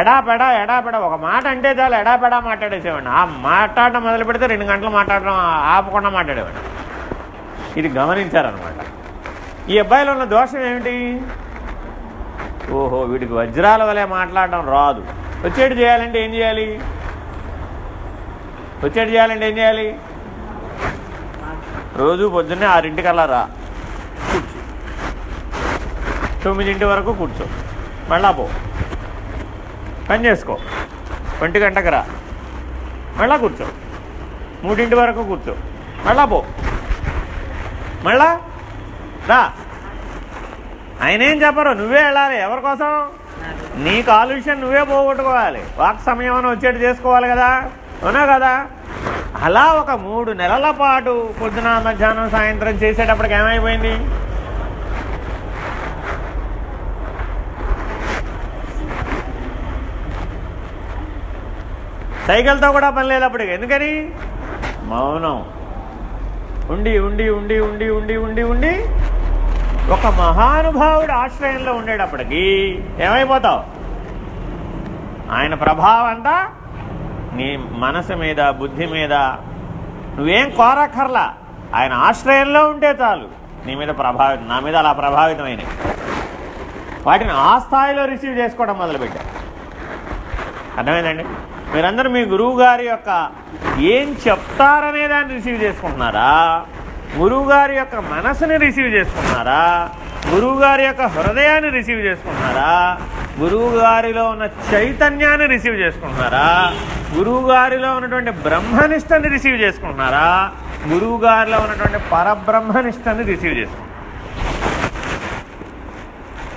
[SPEAKER 1] ఎడాపెడా ఎడాపెడా ఒక మాట అంటే చాలు ఎడాపెడా మాట్లాడేసేవాడిని. ఆ మాట్లాడడం మొదలు పెడితే రెండు గంటలు మాట్లాడడం ఆపకుండా మాట్లాడేవాడిని. ఇది గమనించారనమాట ఈ అబ్బాయిలో ఉన్న దోషం ఏమిటి? ఓహో వీడికి వజ్రాల వలె మాట్లాడడం రాదు. వచ్చేటి చేయాలంటే ఏం చేయాలి? వచ్చేటి చేయాలంటే ఏం చేయాలి? రోజు పొద్దున్నే ఆరింటికల్లా రా కూర్చో. తొమ్మిదింటి వరకు కూర్చో. మళ్ళా పో. పని చేసుకో. ఒంటి గంటకు రా. మళ్ళా కూర్చో. మూడింటి వరకు కూర్చో. మళ్ళా పో. మళ్ళా? రా. ఆయన ఏం చెప్పరు? నువ్వే వెళ్ళాలి. ఎవరి కోసం? నీ కాలుష్యం నువ్వే పోగొట్టుకోవాలి. వాక్ సమయం అని వచ్చేట్టు చేసుకోవాలి కదా. అవునా కదా? అలా ఒక మూడు నెలల పాటు పొద్దున మధ్యాహ్నం సాయంత్రం చేసేటప్పటికి ఏమైపోయింది? సైకిల్తో కూడా పని లేదు అప్పటికి. ఎందుకని? మౌనం. ఉండి ఉండి ఉండి ఉండి ఉండి ఉండి ఉండి ఒక మహానుభావుడు ఆశ్రయంలో ఉండేటప్పటికీ ఏమైపోతావు? ఆయన ప్రభావం అంతా నీ మనసు మీద బుద్ధి మీద. నువ్వేం కోరక్కర్లా. ఆయన ఆశ్రయంలో ఉంటే చాలు. నీ మీద ప్రభావితం నా మీద అలా ప్రభావితమైన వాటిని ఆ స్థాయిలో రిసీవ్ చేసుకోవడం మొదలుపెట్టా అర్థమైందండి? మీరందరూ మీ గురువు గారి యొక్క ఏం చెప్తారనే దాన్ని రిసీవ్ చేసుకుంటున్నారా? గురువు గారి యొక్క మనసుని రిసీవ్ చేసుకుంటున్నారా? గురువుగారి యొక్క హృదయాన్ని రిసీవ్ చేసుకుంటున్నారా? గురువు గారిలో ఉన్న చైతన్యాన్ని రిసీవ్ చేసుకుంటున్నారా? గురువుగారిలో ఉన్నటువంటి బ్రహ్మనిష్టని రిసీవ్ చేసుకుంటున్నారా? గురువుగారిలో ఉన్నటువంటి పరబ్రహ్మనిష్టని రిసీవ్ చేసుకుంటున్నారు?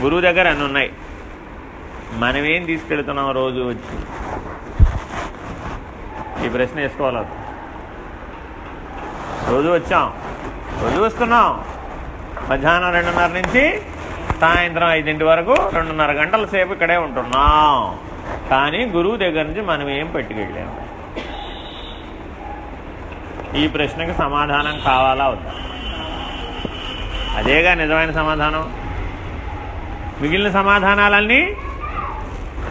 [SPEAKER 1] గురువు దగ్గర అన్ని ఉన్నాయి. మనమేం తీసుకెళ్తున్నాం రోజు వచ్చి? ఈ ప్రశ్న వేసుకోవాలి. రోజు వచ్చాం. రోజు వస్తున్నాం. మధ్యాహ్నం రెండున్నర నుంచి సాయంత్రం ఐదింటి వరకు రెండున్నర గంటల సేపు ఇక్కడే ఉంటున్నాం. కానీ గురువు దగ్గర నుంచి మనం ఏం పెట్టుకెళ్ళాము ఈ ప్రశ్నకి సమాధానం కావాలా వద్దా? అదేగా నిజమైన సమాధానం. మిగిలిన సమాధానాలన్నీ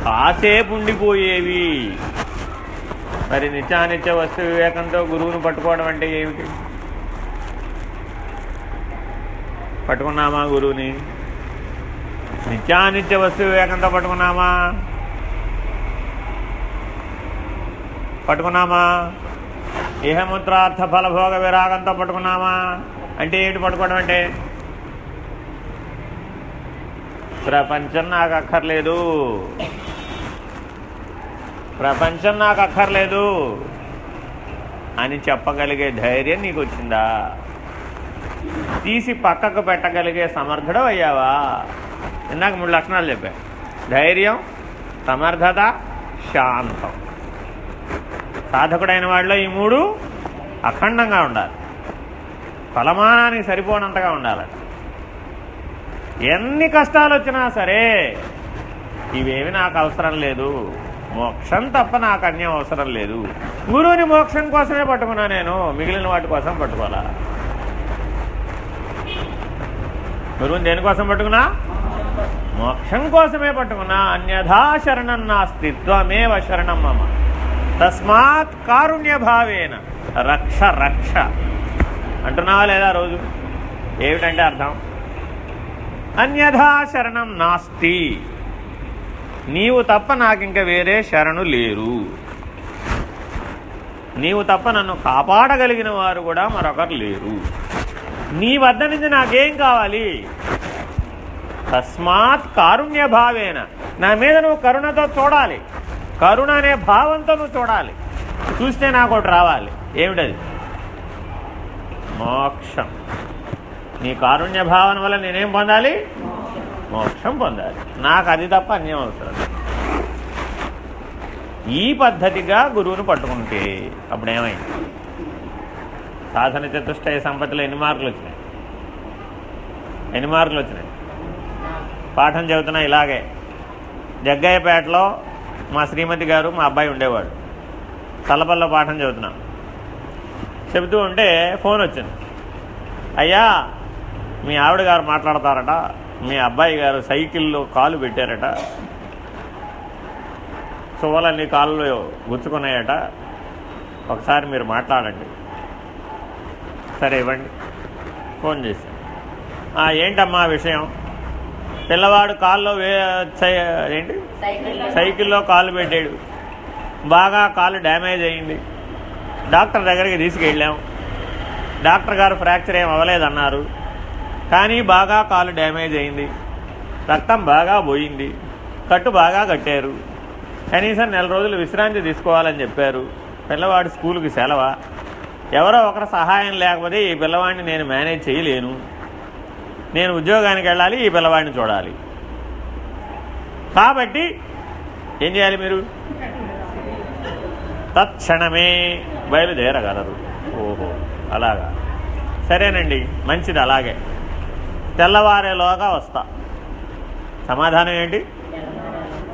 [SPEAKER 1] కాసేపు ఉండిపోయేవి. మరి నిత్యానిత్య వస్తు వివేకంతో గురువును పట్టుకోవడం అంటే ఏమిటి? పట్టుకున్నామా గురువుని? నిత్యానిత్య వస్తు వివేకంతో పట్టుకున్నామా? పట్టుకున్నామా? ఇహముత్రార్థ ఫలభోగ విరాగంతో పట్టుకున్నామా? అంటే ఏంటి పట్టుకోవడం అంటే? ప్రపంచం నాకు అక్కర్లేదు. ప్రపంచం నాకు అక్కర్లేదు. అని చెప్పగలిగే ధైర్యం నీకు వచ్చిందా? తీసి పక్కకు పెట్టగలిగే సమర్థుడు అయ్యావా? ఇందాక మూడు లక్షణాలు చెప్పా. ధైర్యం సమర్థత శాంతం. సాధకుడైన వాడిలో ఈ మూడు అఖండంగా ఉండాలి. ఫలమానానికి సరిపోనంతగా ఉండాలట ఎన్ని కష్టాలు వచ్చినా సరే ఇవేమి నాకు అవసరం లేదు. మోక్షం తప్ప నాకు అన్యం అవసరం లేదు. గురువుని మోక్షం కోసమే పట్టుకున్నా నేను మిగిలిన వాటి కోసం పట్టుకోవాలా? గురువుని దేనికోసం పట్టుకున్నా? మోక్షం కోసమే పట్టుకున్నా. అన్యథా శరణం నాస్తి త్వమేవ శరణం మమ. తస్మాత్ కారుణ్య భావేన. రక్ష రక్ష. అంటున్నావా లేదా రోజు? ఏమిటంటే అర్థం? అన్యథా శరణం నాస్తి. నీవు తప్ప నాకింక వేరే శరణు లేరు. నీవు తప్ప నన్ను కాపాడగలిగిన వారు కూడా మరొకరు లేరు. నీ వద్ద నుంచి నాకేం కావాలి? తస్మాత్ కారుణ్య భావేన. నా మీద నువ్వు కరుణతో చూడాలి. కరుణ అనే భావంతో నువ్వు చూడాలి. చూస్తే నాకు ఒకటి రావాలి. ఏమిటది? మోక్షం. నీ కారుణ్య భావన వల్ల నేనేం పొందాలి? మోక్షం పొందాలి. నాకు అది తప్ప అన్యం అవసరం ఈ పద్ధతిగా గురువును పట్టుకుంటే అప్పుడేమైంది? సాధన చతుష్టయ సంపత్తిలో ఎన్ని మార్కులు వచ్చినాయి? ఎన్ని మార్కులు వచ్చినాయి? పాఠం చెబుతున్నా ఇలాగే. జగ్గయ్యపేటలో మా శ్రీమతి గారు మా అబ్బాయి ఉండేవాడు. తలపల్లో పాఠం చెబుతున్నాం. చెబుతూ ఉంటే ఫోన్ వచ్చింది. అయ్యా మీ ఆవిడ గారు మాట్లాడతారట మీ అబ్బాయి గారు సైకిల్లో కాలు పెట్టారట. చువ్వలన్నీ కాళ్ళు గుచ్చుకున్నాయట. ఒకసారి మీరు మాట్లాడండి. సరే ఇవ్వండి. ఫోన్ చేసి. ఏంటమ్మా విషయం? పిల్లవాడు కాల్లో వే సై- ఏంటి? సైకిల్లో కాలు పెట్టాడు. బాగా కాలు డ్యామేజ్ అయింది. డాక్టర్ దగ్గరికి తీసుకెళ్ళాం. డాక్టర్ గారు ఫ్రాక్చర్ ఏం అవ్వలేదన్నారు. కానీ బాగా కాలు డ్యామేజ్ అయింది. రక్తం బాగా పోయింది. కట్టు బాగా కట్టారు. కనీసం నెల రోజులు విశ్రాంతి తీసుకోవాలని చెప్పారు. పిల్లవాడు స్కూల్కి సెలవా? ఎవరో ఒకరి సహాయం లేకపోతే ఈ పిల్లవాడిని నేను మేనేజ్ చేయలేను. నేను ఉద్యోగానికి వెళ్ళాలి ఈ పిల్లవాడిని చూడాలి. కాబట్టి ఏం చేయాలి మీరు? తత్క్షణమే బయలుదేరగలరు. ఓహో అలాగా. సరేనండి మంచిది అలాగే. తెల్లవారేలోగా వస్తా. సమాధానం ఏంటి?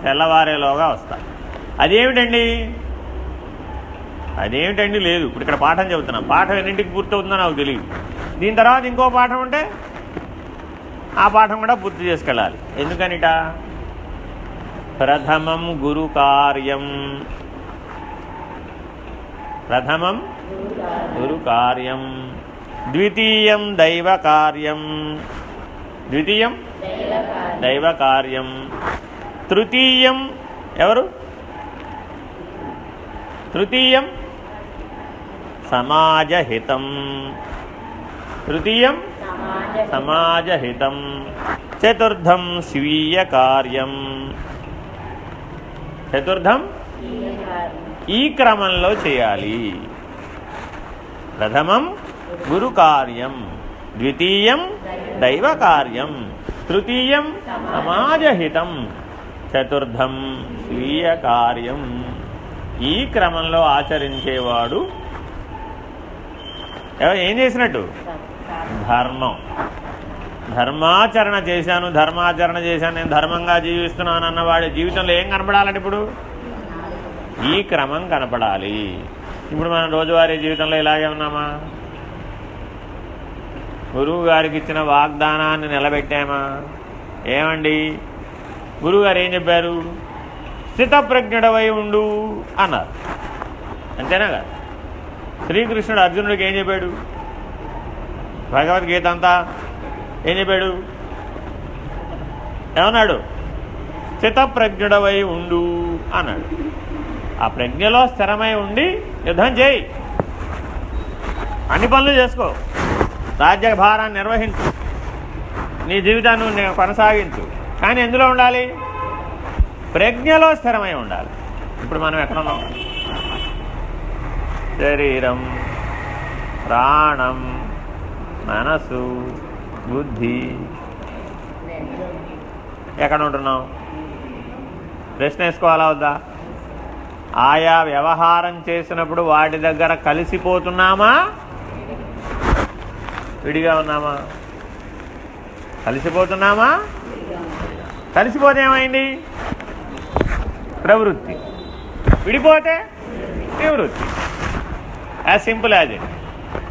[SPEAKER 1] తెల్లవారేలోగా వస్తా. అదేమిటండి? అదేమిటండి లేదు? ఇప్పుడు ఇక్కడ పాఠం చెబుతున్నా. పాఠం ఎన్నింటికి పూర్తవుతుందో నాకు తెలియదు దీని తర్వాత ఇంకో పాఠం ఉంటే ఆ పాఠం కూడా పూర్తి చేసుకెళ్ళాలి. ఎందుకనిట? ప్రథమం గురు కార్యం. ప్రథమం గురు కార్యం. ద్వితీయం దైవ కార్యం. ద్వితీయం దైవ కార్యం. తృతీయం ఎవరు? తృతీయం సమాజహితం. తృతీయం సమాజహితం. చతుర్థం స్వీయ కార్యం చతుర్థం ఈ క్రమంలో చేయాలి. ప్రథమం గురు కార్యం ద్వితీయం దైవ కార్యం తృతీయం సమాజహితం. చతుర్థం స్వీయ కార్యం ఈ క్రమంలో ఆచరించేవాడు ఏం చేసినట్టు? ధర్మం. ధర్మాచరణ చేశాను ధర్మాచరణ చేశాను నేను ధర్మంగా జీవిస్తున్నాను అన్నవాడి జీవితంలో ఏం కనపడాలంటే ఇప్పుడు? ఈ క్రమం కనపడాలి. ఇప్పుడు మనం రోజువారీ జీవితంలో ఇలాగే ఉన్నామా? గురువు గారికి ఇచ్చిన వాగ్దానాన్ని నిలబెట్టామా? ఏమండి? గురువు గారు ఏం చెప్పారు? స్థితప్రజ్ఞుడవై ఉండు అన్నారు. అంతేనా కదా? శ్రీకృష్ణుడు అర్జునుడికి ఏం చెప్పాడు? భగవద్గీత అంతా ఏం చెప్పాడు? ఏమన్నాడు? స్థితప్రజ్ఞుడవై ఉండు అన్నాడు. ఆ ప్రజ్ఞలో స్థిరమై ఉండి యుద్ధం చేయి. అన్ని పనులు చేసుకో. రాజ్య భారాన్ని నిర్వహించు. నీ జీవితాన్ని కొనసాగించు. కానీ ఎందులో ఉండాలి? ప్రజ్ఞలో స్థిరమై ఉండాలి. ఇప్పుడు మనం ఎక్కడ ఉన్నాం? శరీరం ప్రాణం మనసు బుద్ధి. ఎక్కడ ఉంటున్నాం ప్రశ్న వేసుకోవాలా వద్దా? ఆయా వ్యవహారం చేసినప్పుడు వాటి దగ్గర కలిసిపోతున్నామా? విడిగా ఉన్నామా? కలిసిపోతున్నామా? కలిసిపోతే ఏమైంది? ప్రవృత్తి. విడిపోతే నివృత్తి. యాజ్ సింపుల్ యాజ్ ఇట్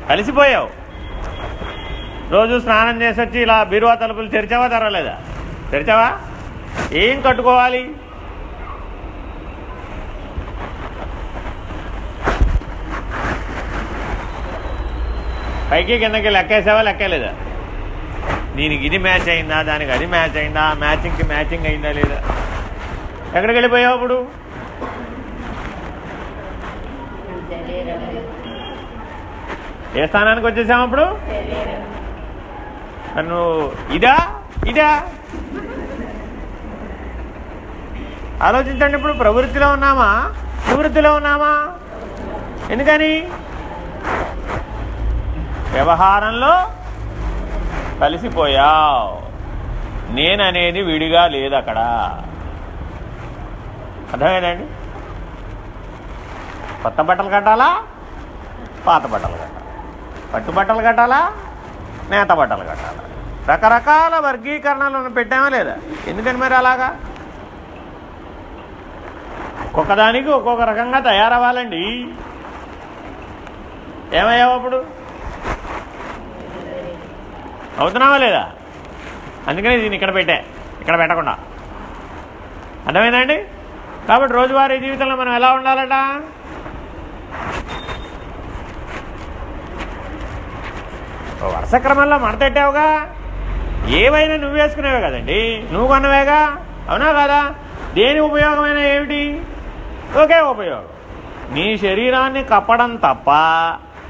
[SPEAKER 1] కలిసిపోయావు. రోజు స్నానం చేసి వచ్చి ఇలా బీరువా తలుపులు తెరిచావా తెరవలేదా? తెరిచావా? ఏం కట్టుకోవాలి? పైకి కిందకి లెక్కేసావా లెక్కలేదా? దీనికి ఇది మ్యాచ్ అయిందా దానికి అది మ్యాచ్ అయిందా మ్యాచింగ్కి మ్యాచింగ్ అయిందా లేదా? ఎక్కడికి వెళ్ళిపోయావు అప్పుడు? ఏ స్థానానికి వచ్చేసాము అప్పుడు? నువ్వు ఇదా? ఇదా? ఆలోచించండి ఇప్పుడు ప్రవృత్తిలో ఉన్నామా? నివృత్తిలో ఉన్నామా? ఎందుకని? వ్యవహారంలో కలిసిపోయావు. నేననేది విడిగా లేదు అక్కడ. అర్థమైందండి? కొత్త బట్టలు కట్టాలా? పాత బట్టలు కట్టాలా? పట్టు బట్టలు కట్టాలా? నేత బట్టలు కట్టాలా? రకరకాల వర్గీకరణలు పెట్టామా లేదా? ఎందుకని మరి అలాగా? ఒక్కొక్కదానికి ఒక్కొక్క రకంగా తయారవ్వాలండి. ఏమయ్యావు అప్పుడు? అవుతున్నావా లేదా? అందుకనే దీన్ని ఇక్కడ పెట్టా. ఇక్కడ పెట్టకుండా. అర్థమైందండి కాబట్టి రోజువారీ జీవితంలో మనం ఎలా ఉండాలట ఓ వరుస క్రమంలో మడతెట్టావుగా? ఏవైనా నువ్వు వేసుకునేవే కదండి. నువ్వు కొన్నవేగా? అవునా కదా? దేని ఉపయోగమైన ఏమిటి? ఒకే ఉపయోగం. నీ శరీరాన్ని కప్పడం తప్ప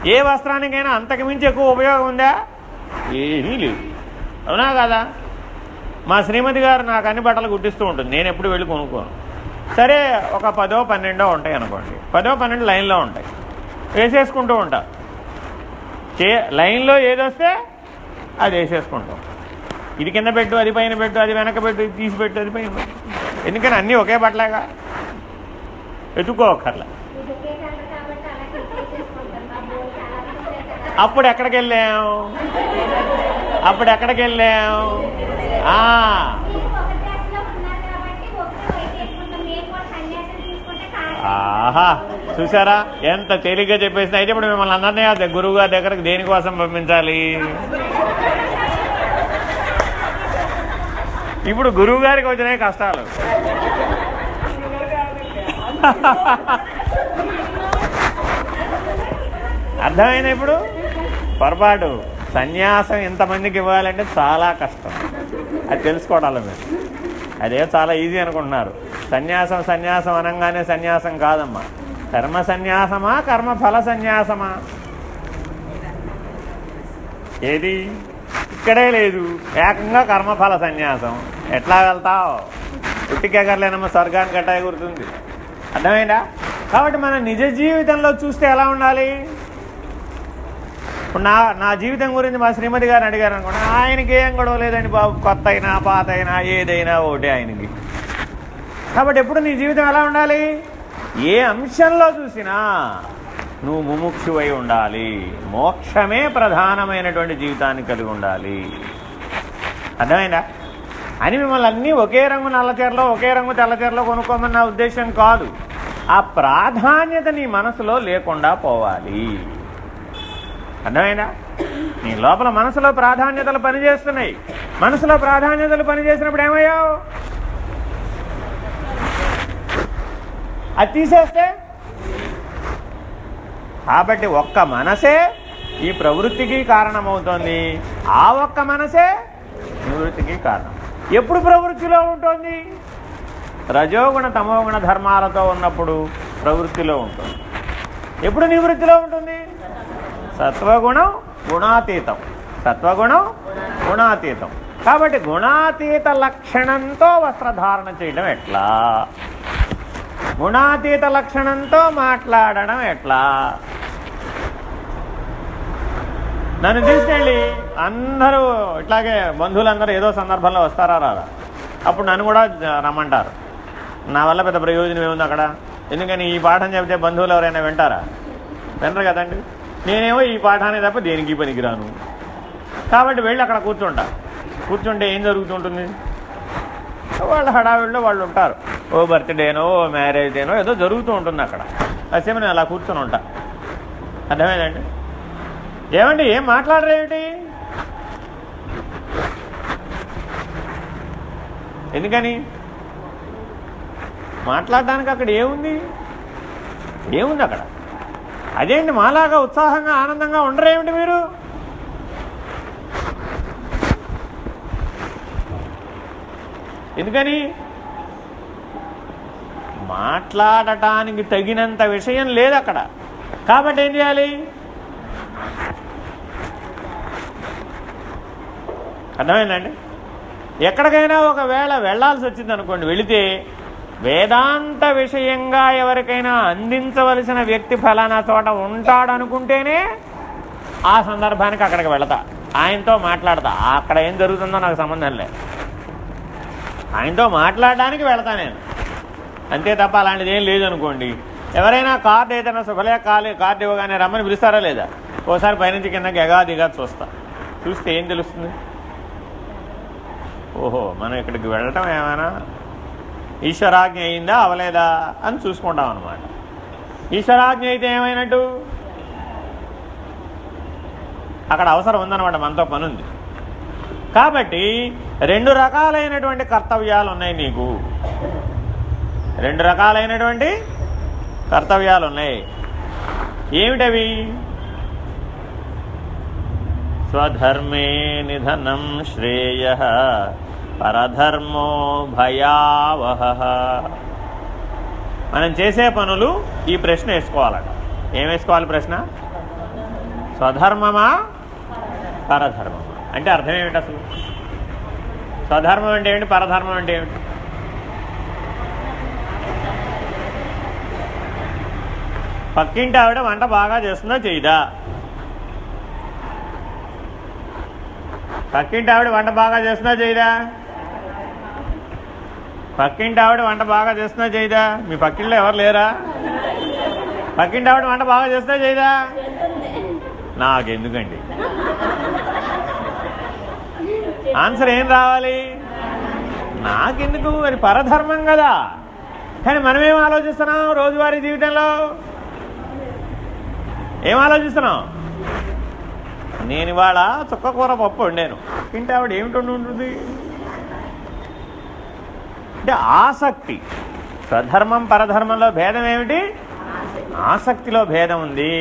[SPEAKER 1] ఏ వస్త్రానికైనా అంతకు మించి ఎక్కువ ఉపయోగం ఉందా? ఏమీ లేదు. అవునా కదా? మా శ్రీమతి గారు నాకు అన్ని బట్టలు కుట్టిస్తూ ఉంటుంది. నేను ఎప్పుడు వెళ్ళి కొనుక్కోను. సరే ఒక పదో పన్నెండో ఉంటాయి అనుకోండి. పదో పన్నెండు లైన్లో ఉంటాయి. వేసేసుకుంటూ ఉంటా. చే లైన్లో ఏదొస్తే అది వేసేసుకుంటాం. ఇది కింద పెట్టు అది పైన పెట్టు అది వెనక పెట్టు ఇది తీసి పెట్టు అది పైన పెట్టు. ఎందుకని అన్నీ ఒకే బట్టలేగా? ఎత్తుకోకర్లా. అప్పుడు ఎక్కడికి వెళ్ళాం అప్పుడు ఎక్కడికి వెళ్ళాం ఆ,
[SPEAKER 3] మీరు ఒక డ్రెస్లో ఉన్నారు కాబట్టి ఒకే వైట్ వేసుకుంటాం మేము కూడా సన్యాసం తీసుకుంటే కాదు
[SPEAKER 1] ఆహా చూసారా ఎంత తేలిగ్గా చెప్పేసినా అయితే ఇప్పుడు మిమ్మల్ని అందరినీ ఆ గురువు గారి దగ్గరకు దేనికోసం పంపించాలి? ఇప్పుడు గురువు గారికి వచ్చినాయి కష్టాలు. అర్థమైంది ఇప్పుడు? పొరపాటు. సన్యాసం ఇంతమందికి ఇవ్వాలంటే చాలా కష్టం. అది తెలుసుకోవడాలి మీరు. అదే చాలా ఈజీ అనుకుంటున్నారు. సన్యాసం సన్యాసం అనగానే సన్యాసం కాదమ్మా. కర్మ సన్యాసమా కర్మ ఫల సన్యాసమా? ఏది? ఇక్కడే లేదు. ఏకంగా కర్మఫల సన్యాసం. ఎట్లా వెళ్తావు? ఉట్టికెగర్లేనమ్మా స్వర్గానికి గట్టాయి గుర్తుంది. అర్థమైందా? కాబట్టి మన నిజ జీవితంలో చూస్తే ఎలా ఉండాలి? ఇప్పుడు నా నా జీవితం గురించి మా శ్రీమతి గారు అడిగారు అనుకోండి ఆయనకి ఏం గొడవ లేదండి బాబు కొత్త అయినా పాత అయినా ఏదైనా ఒకటే ఆయనకి. కాబట్టి ఎప్పుడు నీ జీవితం ఎలా ఉండాలి? ఏ అంశంలో చూసినా నువ్వు ముముక్షువై ఉండాలి. మోక్షమే ప్రధానమైనటువంటి జీవితాన్ని కలిగి ఉండాలి. అర్థమైందా? అని మిమ్మల్ని అన్నీ ఒకే రంగు నల్లచీరలో ఒకే రంగు తెల్లచీరలో నా ఉద్దేశం కాదు. ఆ ప్రాధాన్యత నీ మనసులో లేకుండా పోవాలి. అర్థమైందా? నీ లోపల మనసులో ప్రాధాన్యతలు పనిచేస్తున్నాయి. మనసులో ప్రాధాన్యతలు పనిచేసినప్పుడు ఏమయ్యావు? అది తీసేస్తే? కాబట్టి ఒక్క మనసే ఈ ప్రవృత్తికి కారణమవుతోంది. ఆ ఒక్క మనసే నివృత్తికి కారణం. ఎప్పుడు ప్రవృత్తిలో ఉంటుంది? రజోగుణ తమోగుణ ధర్మాలతో ఉన్నప్పుడు ప్రవృత్తిలో ఉంటుంది. ఎప్పుడు నివృత్తిలో ఉంటుంది? సత్వగుణం గుణాతీతం. సత్వగుణం గుణాతీతం. కాబట్టి గుణాతీత లక్షణంతో వస్త్రధారణ చేయడం ఎట్లా? గుణాతీత లక్షణంతో మాట్లాడడం ఎట్లా? నన్ను తీసుకెళ్ళి అందరూ ఇట్లాగే బంధువులందరూ ఏదో సందర్భంలో వస్తారా రాదా అప్పుడు నన్ను కూడా రమ్మంటారు. నా వల్ల పెద్ద ప్రయోజనం ఏముంది అక్కడ? ఎందుకని ఈ పాఠం చెబితే బంధువులు ఎవరైనా వింటారా? వినరు కదండి. నేనేమో ఈ పాఠాన్ని తప్ప దేనికి పనికిరాను కాబట్టి వెళ్ళి అక్కడ కూర్చుంటా. కూర్చుంటే ఏం జరుగుతుంటుంది? వాళ్ళ హడావిడిలో వాళ్ళు ఉంటారు. ఓ బర్త్డేనో ఓ మ్యారేజ్ డేనో ఏదో జరుగుతూ ఉంటుంది అక్కడ. అసేపు నేను అలా కూర్చొని ఉంటా. అర్థమైందండి? ఏమండి ఏం మాట్లాడరేమిటి? ఎందుకని? మాట్లాడడానికి అక్కడ ఏముంది? ఏముంది అక్కడ? అదేంటి మాలాగా ఉత్సాహంగా ఆనందంగా ఉండరేమిటి మీరు? ఎందుకని? మాట్లాడటానికి తగినంత విషయం లేదు అక్కడ. కాబట్టి ఏం చేయాలి? అర్థమైందండి? ఎక్కడికైనా ఒకవేళ వెళ్ళాల్సి వచ్చింది అనుకోండి వెళితే వేదాంత విషయంగా ఎవరికైనా అందించవలసిన వ్యక్తి ఫలానా చోట ఉంటాడనుకుంటేనే ఆ సందర్భానికి అక్కడికి వెళతా. ఆయనతో మాట్లాడతా. అక్కడ ఏం జరుగుతుందో నాకు సంబంధం లేదు. ఆయనతో మాట్లాడడానికి వెళతా నేను. అంతే తప్ప అలాంటిది ఏం లేదనుకోండి. ఎవరైనా కార్డు ఏదైనా శుభలేఖ కాలే కార్డు ఇవ్వగానే రమ్మని పిలుస్తారా లేదా? ఓసారి పైనుంచి కిందకి ఎగా దిగా చూస్తా. చూస్తే ఏం తెలుస్తుంది? ఓహో మనం ఇక్కడికి వెళ్ళటం ఏమైనా? ఈశ్వరాజ్ఞ అయిందా అవలేదా అని చూసుకుంటాం అనమాట ఈశ్వరాజ్ఞ అయితే ఏమైనట్టు? అక్కడ అవసరం ఉందన్నమాట మనతో పని ఉంది కాబట్టి రెండు రకాలైనటువంటి కర్తవ్యాలు ఉన్నాయి నీకు. రెండు రకాలైనటువంటి కర్తవ్యాలు ఉన్నాయి ఏమిటవి? స్వధర్మే నిధనం శ్రేయ పరధర్మో భయావహ. మనం చేసే పనులు ఈ ప్రశ్న వేసుకోవాలట. ఏం వేసుకోవాలి ప్రశ్న? స్వధర్మమా? పరధర్మమా. అంటే అర్థం ఏమిటి అసలు? స్వధర్మం అంటే ఏమిటి? పరధర్మం అంటే ఏమిటి? పక్కింటి ఆవిడ వంట బాగా చేస్తుందా చేయదా? పక్కింటి ఆవిడ వంట బాగా చేస్తుందా చేయదా? పక్కింటి ఆవిడ వంట బాగా చేస్తుందా చేయదా? మీ పక్కింట్లో ఎవరు లేరా? పక్కింటి ఆవిడ వంట బాగా చేస్తుందా చేయదా? నాకెందుకండి? ఆన్సర్ ఏం రావాలి? నాకెందుకు? మరి పరధర్మం కదా. కానీ మనమేం ఆలోచిస్తున్నాం రోజువారీ జీవితంలో? ఏం ఆలోచిస్తున్నావు? నేను ఇవాళ చుక్క కూర పప్పు వండాను. తింటే ఆవిడ ఏమిటి ఉంటుంది? అంటే ఆసక్తి. స్వధర్మం పరధర్మంలో భేదం ఏమిటి? ఆసక్తిలో భేదం ఉంది.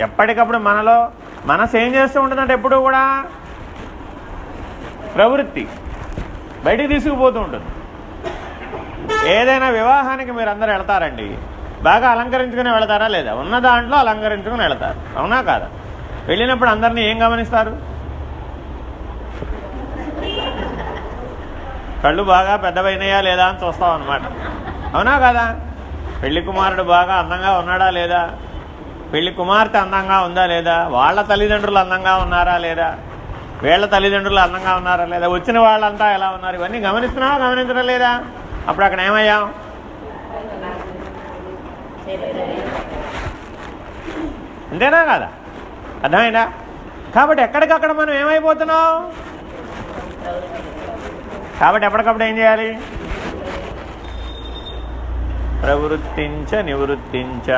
[SPEAKER 1] ఎప్పటికప్పుడు మనలో మనసు ఏం చేస్తూ ఉంటుందంటే ఎప్పుడూ కూడా ప్రవృత్తి. బయటికి తీసుకుపోతూ ఉంటుంది. ఏదైనా వివాహానికి మీరు అందరు వెళ్తారండి. బాగా అలంకరించుకుని వెళతారా లేదా? ఉన్న దాంట్లో అలంకరించుకుని వెళతారు. అవునా కాదా? వెళ్ళినప్పుడు అందరినీ ఏం గమనిస్తారు? కళ్ళు బాగా పెద్దవైనయా లేదా అని చూస్తాం అనమాట అవునా కదా? పెళ్ళి కుమారుడు బాగా అందంగా ఉన్నాడా లేదా? పెళ్ళి కుమార్తె అందంగా ఉందా లేదా? వాళ్ళ తల్లిదండ్రులు అందంగా ఉన్నారా లేదా? వీళ్ళ తల్లిదండ్రులు అందంగా ఉన్నారా లేదా? వచ్చిన వాళ్ళంతా ఎలా ఉన్నారు? ఇవన్నీ గమనిస్తున్నావా గమనించడం లేదా? అప్పుడు అక్కడ ఏమయ్యాం అంతేనా కదా? అర్థమైందా? కాబట్టి ఎక్కడికక్కడ మనం ఏమైపోతున్నాం? కాబట్టి ఎప్పటికప్పుడు ఏం చేయాలి? ప్రవృత్తించ నివృత్తించ.